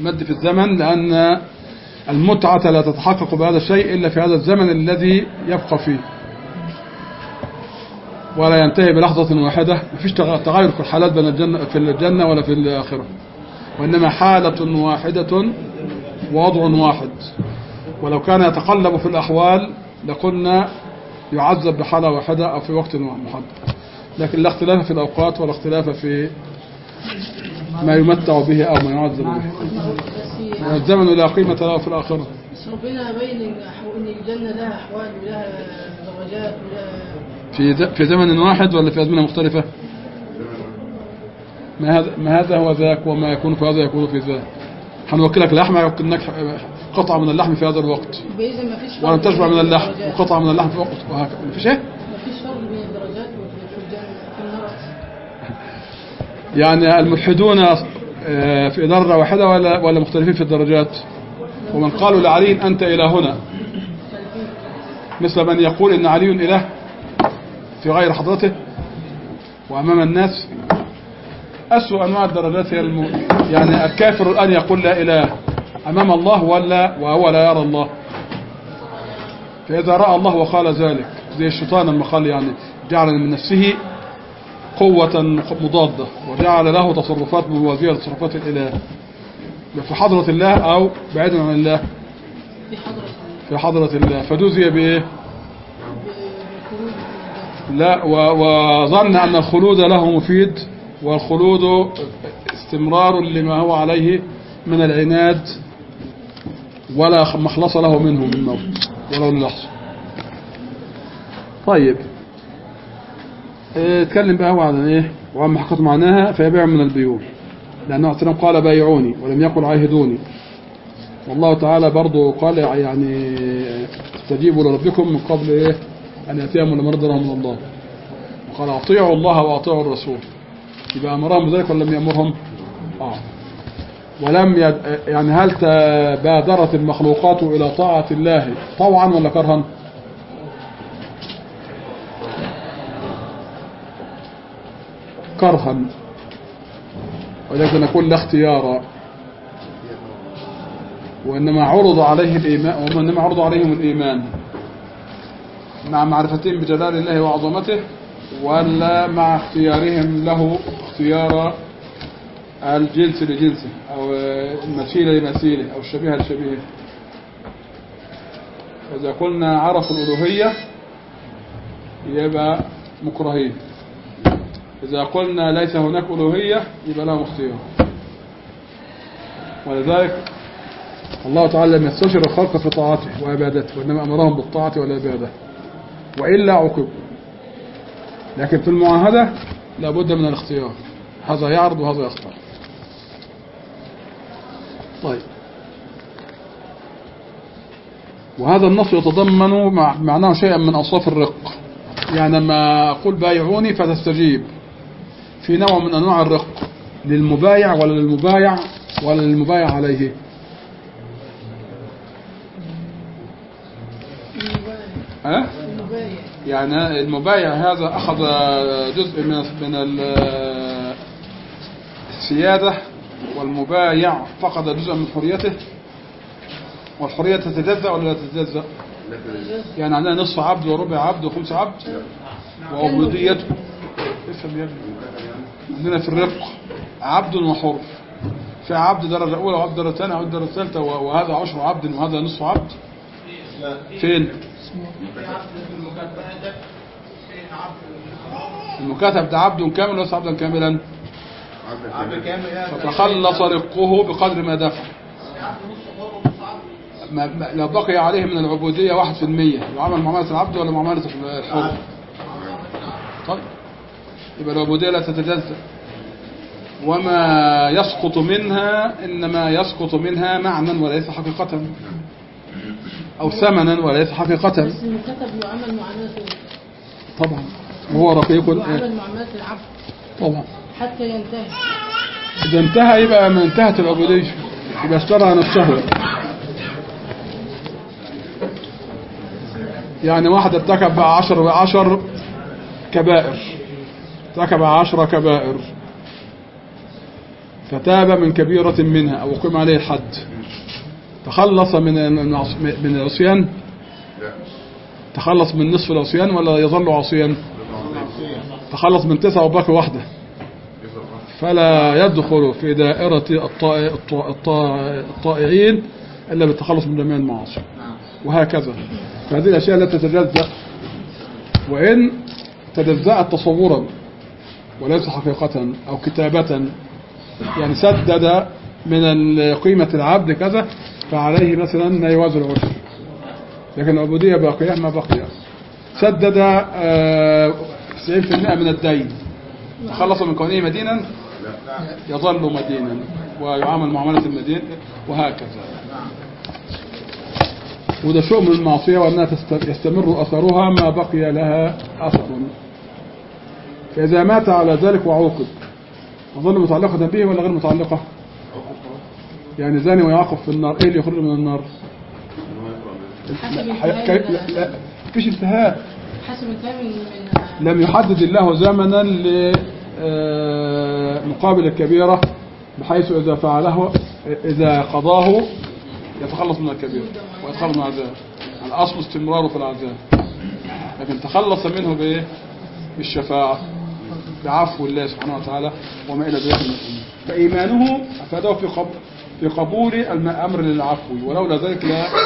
يمد في الزمن لأن المتعة لا تتحقق بهذا الشيء إلا في هذا الزمن الذي يبقى فيه. ولا ينتهي بلحظة واحدة. مفيش تغ- تغير في الحالات بين الجنة في الجنة ولا في الآخرة. وإنما حالة واحدة ووضع واحد. ولو كان يتقلب في الأحوال لقلنا يعذب بحالة واحدة أو في وقت محدد. لكن لا اختلاف في الأوقات ولا اختلاف في ما يمتع به أو ما يعذب به. بس والزمن لا قيمة له في الآخرة. ربنا بين إن الجنة لها أحوال ولها درجات ولها في في زمن واحد ولا في أزمنة مختلفة؟ ما هذا ما هذا هو ذاك وما يكون في هذا يكون في ذاك. هنوكلك لحمة يوكلنك قطعة من اللحم في هذا الوقت. إذا ما فيش ولم تشبع من اللحم. وقطعة من اللحم في وقت وهكذا. ما فيش إيه؟ ما فيش فرق بين الدرجات في النار (laughs) يعني الملحدون آه، في درجة واحدة ولا ولا مختلفين في الدرجات؟ ومن قالوا لعلي أنت إلهنا. مثل من يقول إن علي إله. في غير حضرته وأمام الناس. أسوأ أنواع الدرجات هي الم... يعني الكافر الآن يقول لا إله أمام الله ولا وهو لا يرى الله. فإذا رأى الله وقال ذلك زي الشيطان لما قال يعني جعل من نفسه قوة مضادة وجعل له تصرفات موازية لتصرفات الإله. في حضرة الله أو بعيدا عن الله. في حضرة الله. فجزي بإيه؟ لا وظن أن الخلود له مفيد والخلود استمرار لما هو عليه من العناد ولا مخلص له منه من موت ولو للحظة طيب. اتكلم بقى هو عن إيه؟ وعن محقق معناها فيبيع من البيوع. لأنه السلام قال بايعوني ولم يقل عاهدوني. والله تعالى برضو قال يعني استجيبوا لربكم من قبل إيه؟ أن يأتيهم المرض من الله. وقال أطيعوا الله وأطيعوا الرسول. يبقى أمرهم بذلك ولا لم يأمرهم آه. ولم يد... يعني هل تبادرت المخلوقات إلى طاعة الله طوعا ولا كرها؟ كرها. ولكن نقول لا اختيارا وإنما عرض عليه الإيمان وإنما عرض عليهم الإيمان. مع معرفتهم بجلال الله وعظمته ولا مع اختيارهم له اختيار الجنس لجنسه أو المثيل لمثيله أو الشبيه لشبيهه إذا قلنا عرفوا الألوهية يبقى مكرهين. إذا قلنا ليس هناك ألوهية يبقى لهم اختيار. ولذلك الله تعالى لم يستشر الخلق في طاعته وعبادته وإنما أمرهم بالطاعة والعبادة. وإلا عوقب لكن في المعاهدة لابد من الاختيار. هذا يعرض وهذا يختار طيب. وهذا النص يتضمن مع معناه شيئا من أوصاف الرق. يعني لما أقول بايعوني فتستجيب. في نوع من أنواع الرق. للمبايع ولا للمبايع ولا للمبايع عليه. ها؟ يعني المبايع هذا أخذ جزء من من ال- السيادة والمبايع فقد جزء من حريته والحرية تتجزأ ولا لا تتجزأ؟ يعني عندنا نصف عبد وربع عبد وخمس عبد وعبوديته عندنا في الرفق عبد وحر في عبد درجة أولى وعبد درجة ثانية وعبد درجة ثالثة وهذا عشر عبد وهذا نصف عبد. فين؟ المكاتب ده عبد كامل وليس عبدا كاملا؟ عبد كامل فتخلص رقه بقدر ما دفع. ما ما- لو بقي عليه من العبودية واحد في المية. يعمل معاملة العبد ولا معاملة الحر؟ طيب. يبقى العبودية لا تتجزأ. وما يسقط منها إنما يسقط منها معنى وليس حقيقة. أو ثمنا وليس حقيقة. بس المكتب يعمل معاملة طبعا. وهو رقيق؟ يعمل معاملة العبد. طبعا. حتى ينتهي. إذا انتهى يبقى ما انتهت العبودية يبقى اشترى نفسه. يعني واحد ارتكب عشر عشر كبائر. ارتكب عشر كبائر. فتاب من كبيرة منها أو قيم عليه الحد. تخلص من من العصيان؟ تخلص من نصف العصيان ولا يظل عصيان؟ تخلص من تسعة وباقي واحدة. فلا يدخل في دائرة الطائع- الطائع- الطائع- الطائعين إلا بالتخلص من جميع المعاصي. وهكذا. فهذه الأشياء لا تتجزأ. وإن تجزأت تصورا وليس حقيقة أو كتابة يعني سدد من قيمة العبد كذا فعليه مثلا ما يوازي العشر لكن العبودية باقية ما بقي سدد آه، 90% من الدين. تخلص من كونه مدينا؟ يظل مدينا. ويعامل معاملة المدين. وهكذا. وده شؤم المعصية وأنها يستمر أثرها ما بقي لها أثر. فإذا مات على ذلك وعوقب تظل متعلقة به ولا غير متعلقة؟ يعني زاني ويعاقب في النار. إيه اللي يخرج من النار؟ لا, مفيش انتهاء لم يحدد الله زمنا لمقابل الكبيرة بحيث إذا فعله إذا قضاه يتخلص من الكبيرة ويتخلص من العذاب. الأصل استمراره في العذاب. لكن تخلص منه بإيه؟ بالشفاعة بعفو الله سبحانه وتعالى وما إلى ذلك فإيمانه أفاده في قبول في قبول الأمر للعفو. ولولا ذلك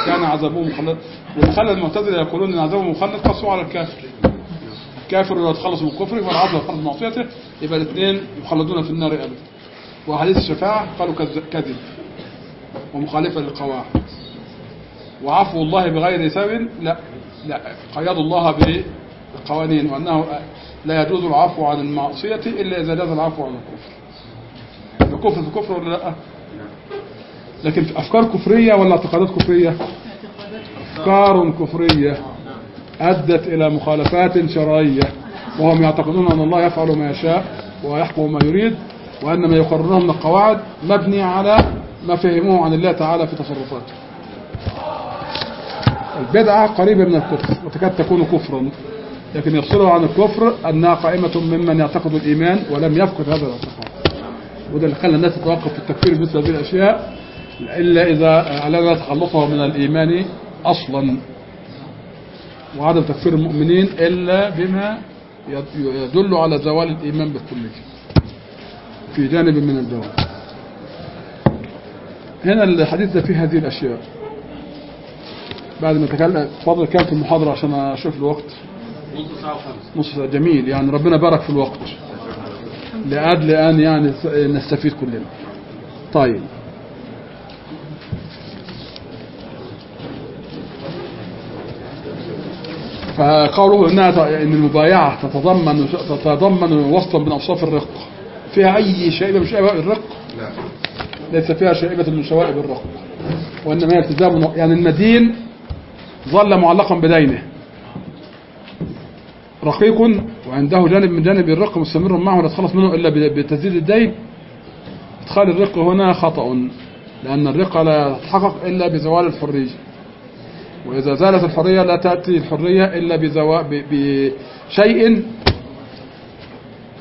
كان عذابه مخلد. وخلى المعتزلة يقولون أن عذابه مخلد قصوا على الكافر. الكافر لو يتخلص من كفره والعبد يتخلص من معصيته يبقى الاثنين يخلدون في النار ابدا. وحديث الشفاعة قالوا كذ- كذب ومخالفة للقواعد. وعفو الله بغير سبب لا لا قياد الله بالقوانين وأنه لا يجوز العفو عن المعصية إلا إذا جاز العفو عن الكفر. الكفر في كفر ولا لأ؟ لكن في أفكار كفرية ولا اعتقادات كفرية؟ أفكار كفرية. أدت إلى مخالفات شرعية وهم يعتقدون أن الله يفعل ما يشاء ويحكم ما يريد وأن ما يقررونه من القواعد مبني على ما فهموه عن الله تعالى في تصرفاته. البدعة قريبة من الكفر وتكاد تكون كفرا لكن يفصلها عن الكفر أنها قائمة ممن يعتقد الإيمان ولم يفقد هذا الاعتقاد. وده اللي خلى الناس تتوقف في التكفير مثل هذه الأشياء. إلا إذا على تخلصها من الإيمان أصلا. وعدم تكفير المؤمنين إلا بما يدل على زوال الإيمان بالكلية في جانب من الجواب. هنا الحديث ده فيه هذه الأشياء. بعد ما تكلم فضل كام في المحاضرة عشان أشوف الوقت. نص ساعة نص ساعة جميل. يعني ربنا بارك في الوقت. لأجل أن يعني نستفيد كلنا. طيب. فقوله إنها إن المبايعة تتضمن تتضمن وصلا من أوصاف الرق. فيها أي شيء من شوائب الرق؟ لا. ليس فيها شائبة من شوائب الرق. وإنما هي التزام يعني المدين ظل معلقا بدينه. رقيق وعنده جانب من جانب الرق مستمر معه لا يتخلص منه إلا ب- بتسديد الدين. إدخال الرق هنا خطأ لأن الرق لا يتحقق إلا بزوال الحرية وإذا زالت الحرية لا تأتي الحرية إلا. بشيء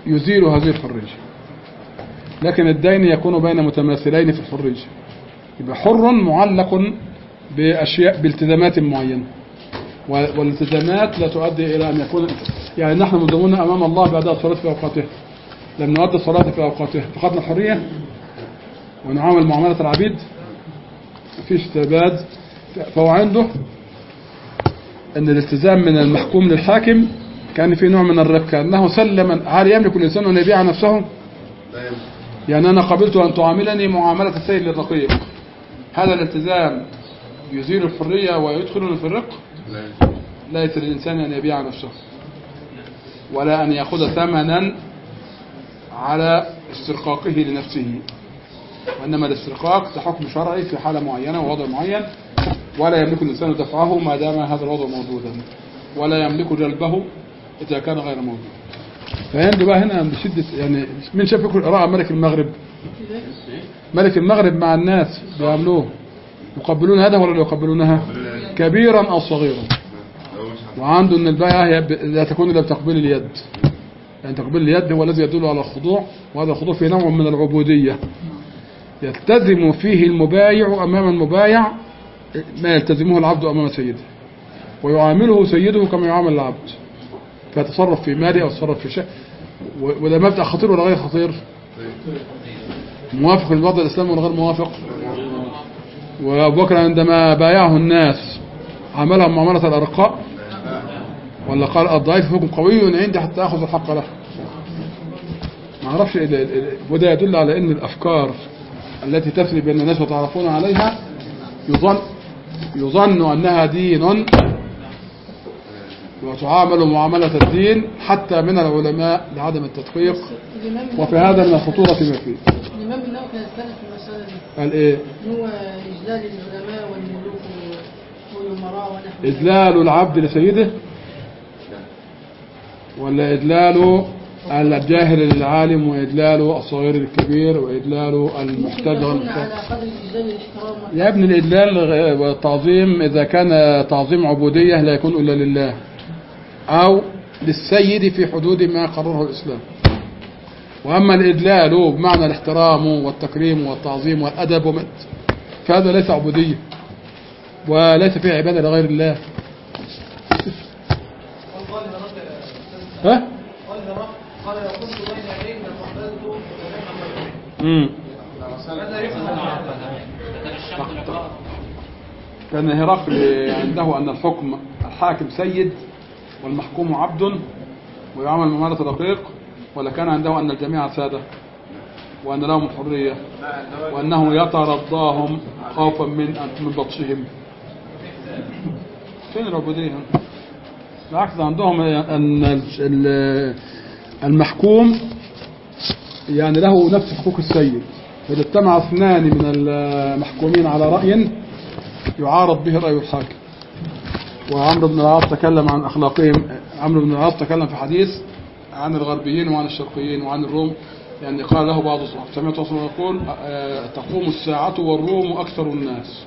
يزيل هذه الحرية. لكن الدين يكون بين متماثلين في الحرية. يبقى حر معلق بأشياء بالتزامات معينة. وال- والالتزامات لا تؤدي إلى أن يكون يعني نحن ملزمون أمام الله بأداء الصلاة في أوقاتها لم نؤدي الصلاة في أوقاتها فقدنا الحرية. ونعامل معاملة العبيد. مفيش استعباد. فهو عنده أن الالتزام من المحكوم للحاكم كان في نوع من الرق كأنه سلم هل يملك الإنسان أن يبيع نفسه؟ يعني أنا قبلت أن تعاملني معاملة السيد للرقيق. هذا الالتزام يزيل الحرية ويدخلني في الرق؟ لا ليس للإنسان أن يبيع نفسه ولا أن يأخذ ثمنا على استرقاقه لنفسه. وإنما الاسترقاق ده حكم شرعي في حالة معينة ووضع معين ولا يملك الإنسان دفعه ما دام هذا الوضع موجودا ولا يملك جلبه إذا كان غير موجود. فيندو بقى هنا بشدة يعني من شاف فكر قراءة ملك المغرب. ملك المغرب مع الناس بيعملوه. يقبلون هذا ولا لا يقبلونها؟ كبيرا أو صغيرا. وعنده إن البيعة لا تكون إلا بتقبيل اليد. يعني تقبيل اليد هو الذي يدل على الخضوع وهذا الخضوع فيه نوع من العبودية. يلتزم فيه المبايع أمام المبايع ما يلتزمه العبد أمام سيده ويعامله سيده كما يعامل العبد. فيتصرف في ماله أو يتصرف في شيء. وده مبدأ خطير ولا غير خطير؟ موافق للوضع الاسلامي ولا غير موافق؟ وأبو بكر عندما بايعه الناس عملهم معاملة الأرقاء ولا قال الضعيف حكم قوي عندي حتى أخذ الحق له. ما أعرفش وده يدل على أن الأفكار التي تسري بين الناس وتعرفون عليها يظن يظن أنها دين وتعامل معاملة الدين حتى من العلماء لعدم التدقيق وفي هذا من الخطورة ما فيه. الإمام النووي كان يختلف في المسألة دي. قال إيه؟ هو إجلال العلماء والملوك والأمراء ونحو ذلك. إذلال العبد لسيده ولا إذلال الجاهل للعالم وإذلال الصغير قدر إجلال الاحترام يا ابن الإدلال والتعظيم إذا كان تعظيم عبودية لا يكون إلا لله أو للسيد في حدود ما قرره الإسلام. وأما الإدلال بمعنى الاحترام والتكريم والتعظيم والأدب فهذا ليس عبودية وليس فيه عبادة لغير الله. ها؟ قال كنت بين يديك لقبلت وتمام مم. ماذا يفعل كان هرقل عنده أن الحكم الحاكم سيد والمحكوم عبد ويعمل معاملة الرقيق ولا كان عنده أن الجميع سادة وأن لهم الحرية وأنه يترضاهم خوفا من من بطشهم. فين العبودية؟ بالعكس عندهم أن المحكوم يعني له نفس حقوق السيد. فإذا اجتمع اثنان من المحكومين على رأي يعارض به رأي الحاكم. وعمرو بن العاص تكلم عن أخلاقهم. عمرو بن العاص تكلم في حديث عن الغربيين وعن الشرقيين وعن الروم يعني قال له بعض الصحابة سمعت رسول يقول تقوم الساعة والروم أكثر الناس.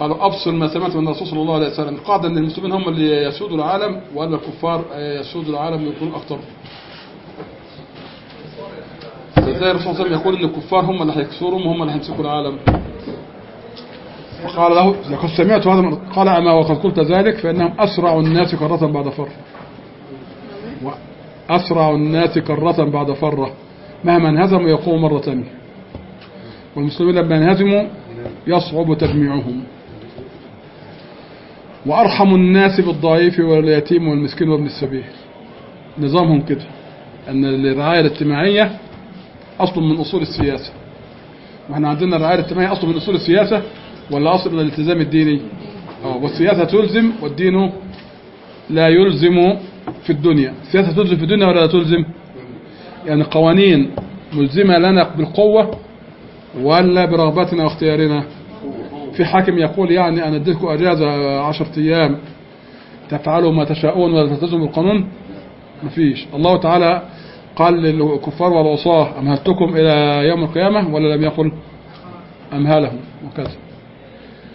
قالوا أبصر ما سمعت من الرسول صلى الله عليه وسلم. قاعدة أن المسلمين هم اللي يسودوا العالم وأن الكفار آه، يسودوا العالم ويكونوا أكثر إزاي الرسول صلى الله عليه وسلم يقول إن الكفار هم اللي هيكسرهم وهم اللي هيمسكوا العالم. وقال له لقد سمعت هذا قال أما وقد قلت ذلك فإنهم أسرع الناس كرة بعد فر. أسرع الناس كرة بعد فره مهما انهزموا يقوموا مرة ثانية والمسلمين لما ينهزموا يصعب تجميعهم. وأرحم الناس بالضعيف واليتيم والمسكين وابن السبيل. نظامهم كده أن الرعاية الاجتماعية أصل من أصول السياسة. وإحنا عندنا الرعاية الاجتماعية أصل من أصول السياسة ولا أصل من الالتزام الديني؟ آه والسياسة تلزم والدين لا يلزم في الدنيا. السياسة تلزم في الدنيا ولا لا تلزم؟ يعني قوانين ملزمة لنا بالقوة ولا برغبتنا واختيارنا؟ في حاكم يقول يعني أنا اديتكم أجازة عشرة أيام. تفعلوا ما تشاءون ولا تلتزموا بالقانون؟ مفيش الله تعالى قال للكفار والعصاة أمهلتكم إلى يوم القيامة ولا لم يقل؟ أمهلهم وكذا.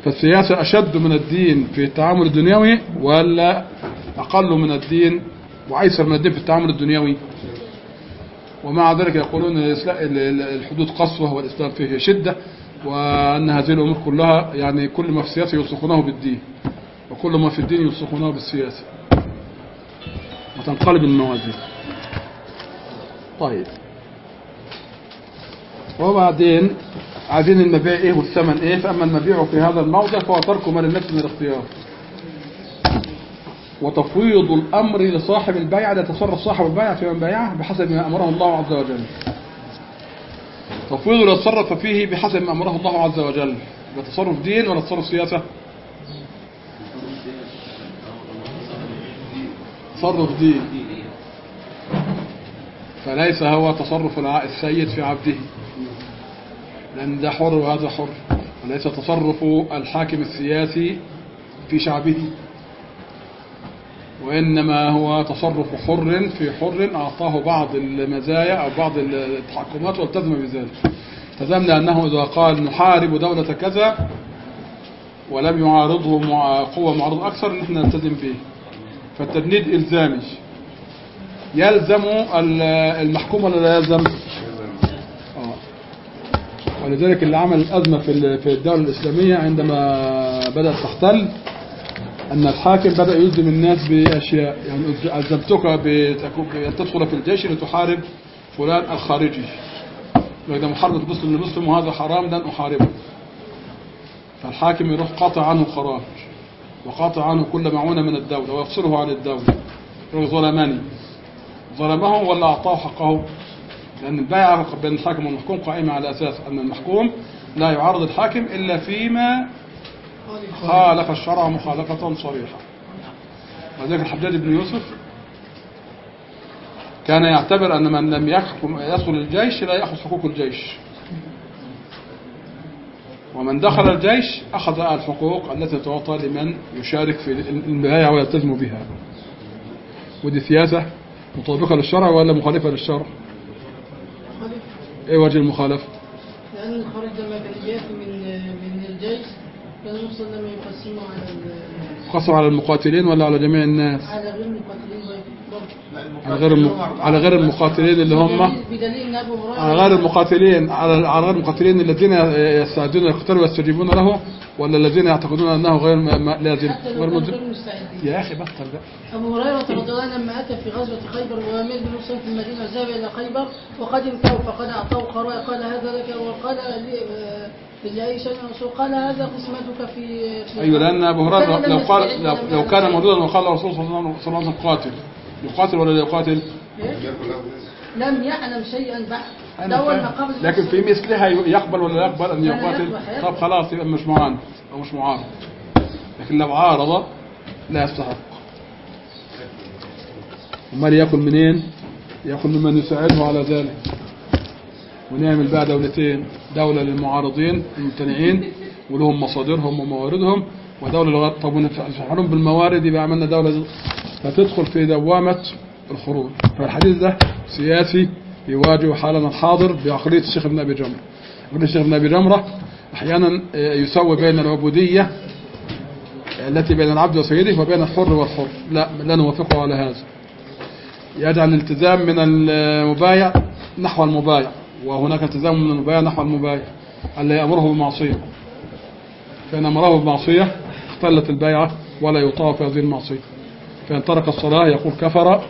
فالسياسة أشد من الدين في التعامل الدنيوي ولا أقل من الدين وأيسر من الدين في التعامل الدنيوي؟ ومع ذلك يقولون الحدود قسوة والإسلام فيه شدة. وأن هذه الأمور كلها يعني كل ما في السياسة يلصقونه بالدين وكل ما في الدين يلصقونه بالسياسة. وتنقلب الموازين. طيب. وبعدين عايزين المبيع إيه والثمن إيه؟ فأما المبيع في هذا الموضع فهو ترك مال النفس من الاختيار. وتفويض الأمر لصاحب البيع ليتصرف صاحب البيع في من بايعه بحسب ما أمره الله عز وجل. تفويض يتصرف فيه بحسب ما أمره الله عز وجل. ده تصرف دين ولا تصرف سياسة؟ تصرف دين. فليس هو تصرف السيد في عبده. لأن ده حر وهذا حر. وليس تصرف الحاكم السياسي في شعبه. وإنما هو تصرف حر في حر أعطاه بعض المزايا أو بعض التحكمات والتزم بذلك. التزمنا أنه إذا قال نحارب دولة كذا ولم يعارضه مع- قوة معارضة أكثر نحن نلتزم به. فالتبنيد إلزامي. يلزم ال- المحكوم ولا لا يلزم؟ آه. ولذلك اللي عمل الأزمة في ال- في الدولة الإسلامية عندما بدأت تحتل أن الحاكم بدأ يلزم الناس بأشياء يعني بتكون- بأن تدخل في الجيش لتحارب فلان الخارجي. إذا محاربة مسلم لمسلم وهذا حرام لن أحاربه. فالحاكم يروح قاطع عنه خراج وقاطع عنه كل معونة من الدولة ويفصله عن الدولة. يقول ظلمني ظلمه ولا أعطاه حقه لأن البيعة بين الحاكم والمحكوم قائمة على أساس أن المحكوم لا يعارض الحاكم إلا فيما خالف الشرع مخالفة صريحة. وذلك الحجاج بن يوسف كان يعتبر أن من لم يحكم يدخل الجيش لا يأخذ حقوق الجيش. ومن دخل الجيش أخذ الحقوق التي تعطى لمن يشارك في البيعة ويلتزم بها. ودي سياسة مطابقة للشرع ولا مخالفة للشرع؟ خالف إيه وجه المخالفة؟ لأن الخارج لما كان من من الجيش. يقسمه على على المقاتلين ولا على جميع الناس؟ على غير المقاتلين على غير الم... على غير المقاتلين اللي هم بدليل- أبو هريرة على غير المقاتلين على على غير المقاتلين الذين يستعدون يقتلوا ويستجيبون له ولا الذين يعتقدون أنه غير لازم؟ غير مستعدين. يا أخي بطل بقى أبو هريرة رضي الله عنه لما أتى في غزوة خيبر وأمير بن حسين في المدينة ذهب إلى خيبر وقد انتهوا فقد أعطاه قرار قال هذا لك وقال لي لأي شيء قال هذا قسمتك في في أيوه لأن أبو هريرة لو قال لو, كان. موجودا وقال الرسول صلى الله عليه وسلم قاتل. يقاتل ولا لا يقاتل؟ لم يعلم شيئا بعد. لكن في مثلها يقبل ولا لا يقبل أن يقاتل. طب خلاص يبقى مش معاند أو مش معارض لكن لو عارض لا يستحق. أمال ياكل منين؟ ياكل ممن يساعده على ذلك. ونعمل بقى دولتين دولة للمعارضين الممتنعين ولهم مصادرهم ومواردهم ودولة لغاية طب ونفعلهم بالموارد. يبقى عملنا دولة. فتدخل في دوامة الخروج. فالحديث ده سياسي يواجه حالنا الحاضر بعقلية الشيخ ابن أبي جمرة. ابن الشيخ ابن أبي جمرة أحيانا آه، يسوي بين العبودية التي بين العبد وسيده وبين الحر والحر. لا لا نوافقه على هذا. يجعل الالتزام من المبايع نحو المبايع. وهناك التزام من المبايع نحو المبايع. ألا يأمره بالمعصية. فإن أمره بالمعصية اختلت البيعة ولا يطاع في هذه المعصية. فإن ترك الصلاة يقول كفر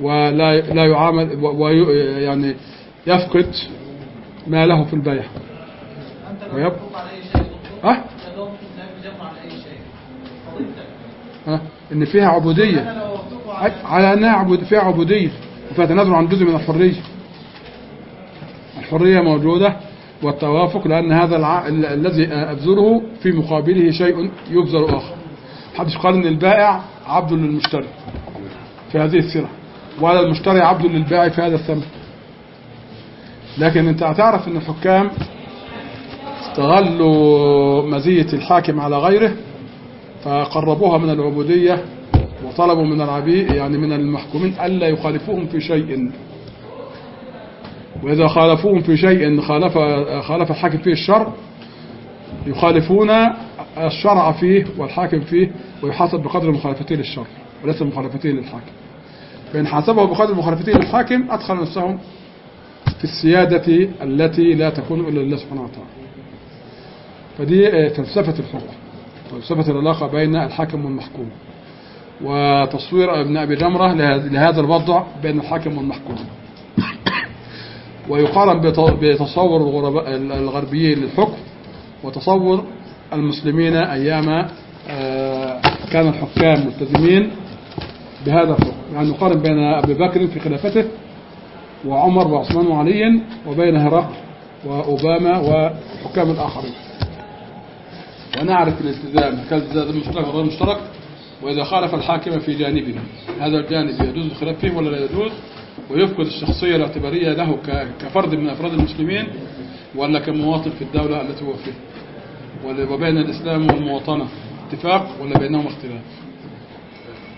ولا لا يعامل وي يعني يفقد ما له في البيع. ويب- أه؟ ها؟ إن فيها عبودية. على أنها عبود فيها عبودية. فيها تنازل عن جزء من الحرية. الحرية موجودة والتوافق لأن هذا الع... ال- الذي أبذله في مقابله شيء يبذل آخر. محدش قال إن البائع عبد للمشتري في هذه السلعة ولا المشتري عبد للبائع في هذا الثمن. لكن أنت هتعرف إن الحكام استغلوا مزية الحاكم على غيره فقربوها من العبودية وطلبوا من العبيد يعني من المحكومين ألا يخالفوهم في شيء. وإذا خالفوهم في شيء خالف خالف الحاكم فيه الشرع يخالفون الشرع فيه والحاكم فيه ويحاسب بقدر مخالفته للشرع وليس مخالفته للحاكم. فإن حاسبه بقدر مخالفته للحاكم أدخل نفسهم في السيادة التي لا تكون إلا لله سبحانه وتعالى. فدي فلسفة الحكم فلسفة العلاقة بين الحاكم والمحكوم وتصوير ابن أبي جمرة لهذا الوضع بين الحاكم والمحكوم. ويقارن بت- بتصور الغربيين للحكم وتصور المسلمين أيام آه، كان الحكام ملتزمين بهذا الحكم. يعني نقارن بين أبي بكر في خلافته وعمر وعثمان وعلي وبين هرقل وأوباما وحكام الآخرين. ونعرف الالتزام كان الالتزام مشترك وغير مشترك؟ وإذا خالف الحاكم في جانبه هذا الجانب يجوز الخلاف فيه ولا لا يجوز؟ ويفقد الشخصية الاعتبارية له كفرد من أفراد المسلمين ولا كمواطن في الدولة التي هو فيها. وبين الإسلام والمواطنة. اتفاق ولا بينهم اختلاف.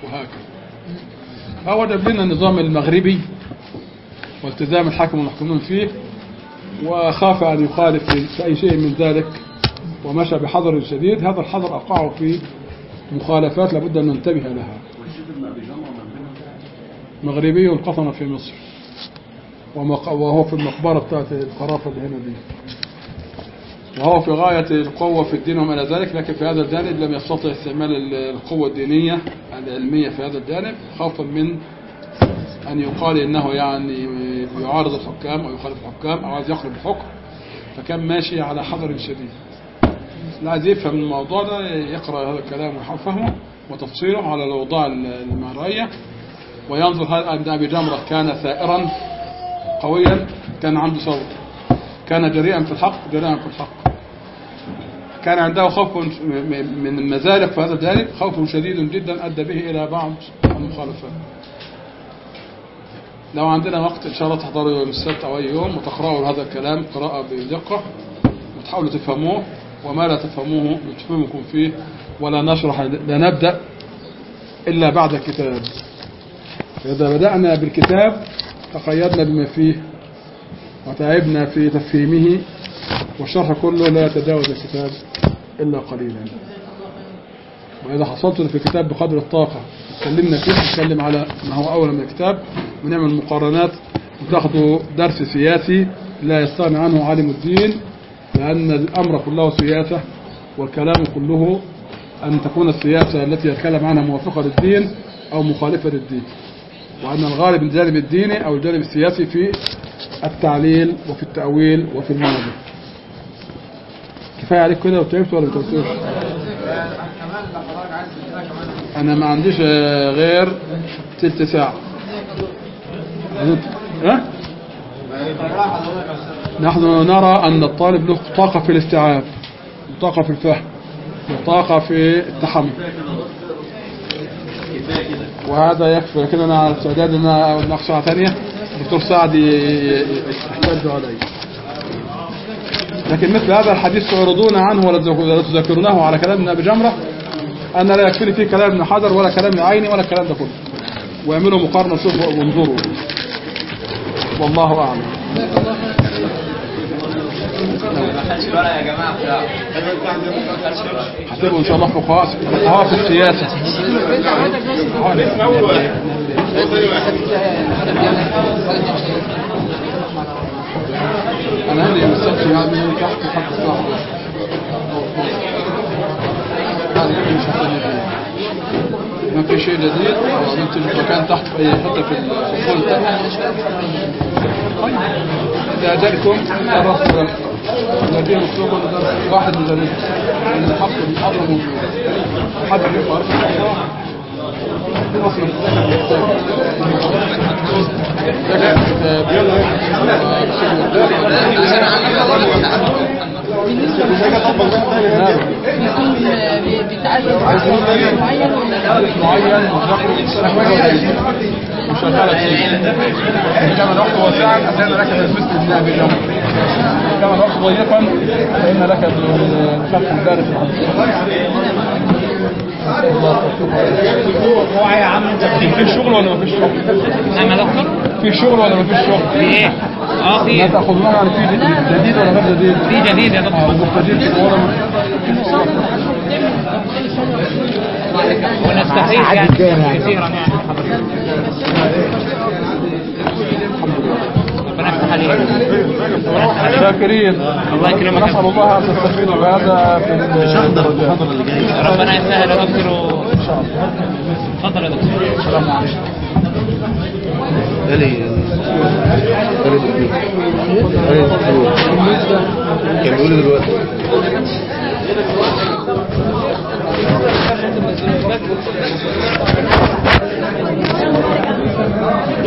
وهكذا. فوجد لنا النظام المغربي والتزام الحاكم والمحكومين فيه وخاف أن يخالف في أي شيء من ذلك ومشى بحذر شديد. هذا الحذر أوقعه في مخالفات لابد أن ننتبه لها. مغربي قطن في مصر. وهو في المقبرة بتاعت القرافة اللي هنا دي. وهو في غاية القوة في الدين وما إلى ذلك لكن في هذا الجانب لم يستطع استعمال ال- القوة الدينية العلمية في هذا الجانب خوفا من أن يقال إنه يعني يعارض الحكام أو يخالف الحكام أو عايز يخرب الحكم. فكان ماشي على حذر شديد. لا عايز يفهم الموضوع ده يقرأ هذا الكلام ويحاول فهمه وتفصيله على الأوضاع المرئية وينظر هل أن أبي جمرة كان ثائرا قويا كان عنده صبر كان جريئا في الحق جريئا في الحق. كان عنده خوف من المزالق في هذا الجانب خوف شديد جدا أدى به إلى بعض المخالفات لو عندنا وقت إن شاء الله تحضروا يوم السبت أو أي يوم وتقرأوا هذا الكلام قراءة بدقة وتحاولوا تفهموه وما لا تفهموه نتفهمكم فيه ولا نشرح لا نبدأ إلا بعد الكتاب. فإذا بدأنا بالكتاب تقيدنا بما فيه وتعبنا في تفهيمه والشرح كله لا يتجاوز الكتاب إلا قليلا. وإذا حصلت في الكتاب بقدر الطاقة اتكلمنا فيه نتكلم على ما هو أول من الكتاب ونعمل مقارنات وتاخدوا درس سياسي لا يستغني عنه عالم الدين لأن الأمر كله سياسة والكلام كله أن تكون السياسة التي يتكلم عنها موافقة للدين أو مخالفة للدين. وأن الغالب الجانب الديني أو الجانب السياسي في التعليل وفي التأويل وفي المنظر كفاية عليك كده وتعبت ولا كمان أنا ما عنديش آه، غير تلت ساعة. نحن نرى أن الطالب له طاقة في الاستيعاب وطاقة في الفهم وطاقة في التحمل. وهذا يكفي لكن أنا على استعداد أنا ناخد ساعة ثانية. الدكتور سعد يحتج علي. لكن مثل هذا الحديث تعرضون عنه ولا تذك- ولا تذكرونه على كلام ابن أبي جمرة أنا لا يكفيني فيه كلام ابن حجر ولا كلام عيني ولا الكلام ده كله. واعملوا مقارنة شوفوا وانظروا. والله أعلم. هتبقوا إن شاء الله فقهاء فقهاء في السياسة أنا عندي يوم السبت يعني تحت تحت الساعة 11 هذا كل شيء جديد. ما في شيء عملت لي مكان تحت في اي حتة في الفصول طيب اذا جاءكم الرسول الذي مكتوب واحد ذلك من الحق المحرم موجود حد يقرأ بيتعين معين ولا معين كان الوقت واسعا فان لك النائب اليوم ان كان الوقت ضيقا فان لك الشرط الدارس هو يا عم انت في شغل ولا ما فيش شغل؟ في شغل ولا ما فيش شغل؟ في إيه؟ آه ما في تاخذوها يعني في جديد ولا غير جديد؟ في جديد يا دكتور. جديد ولا ونستفيد يعني. كثيرا يعني. ربنا يفتح عليك. شاكرين. الله يكرمك. نسأل الله أن تستفيدوا بهذا في المحاضرة اللي جاية ربنا يسهل يا اتفضل يا دكتور. السلام عليكم. كان بيقول دلوقتي؟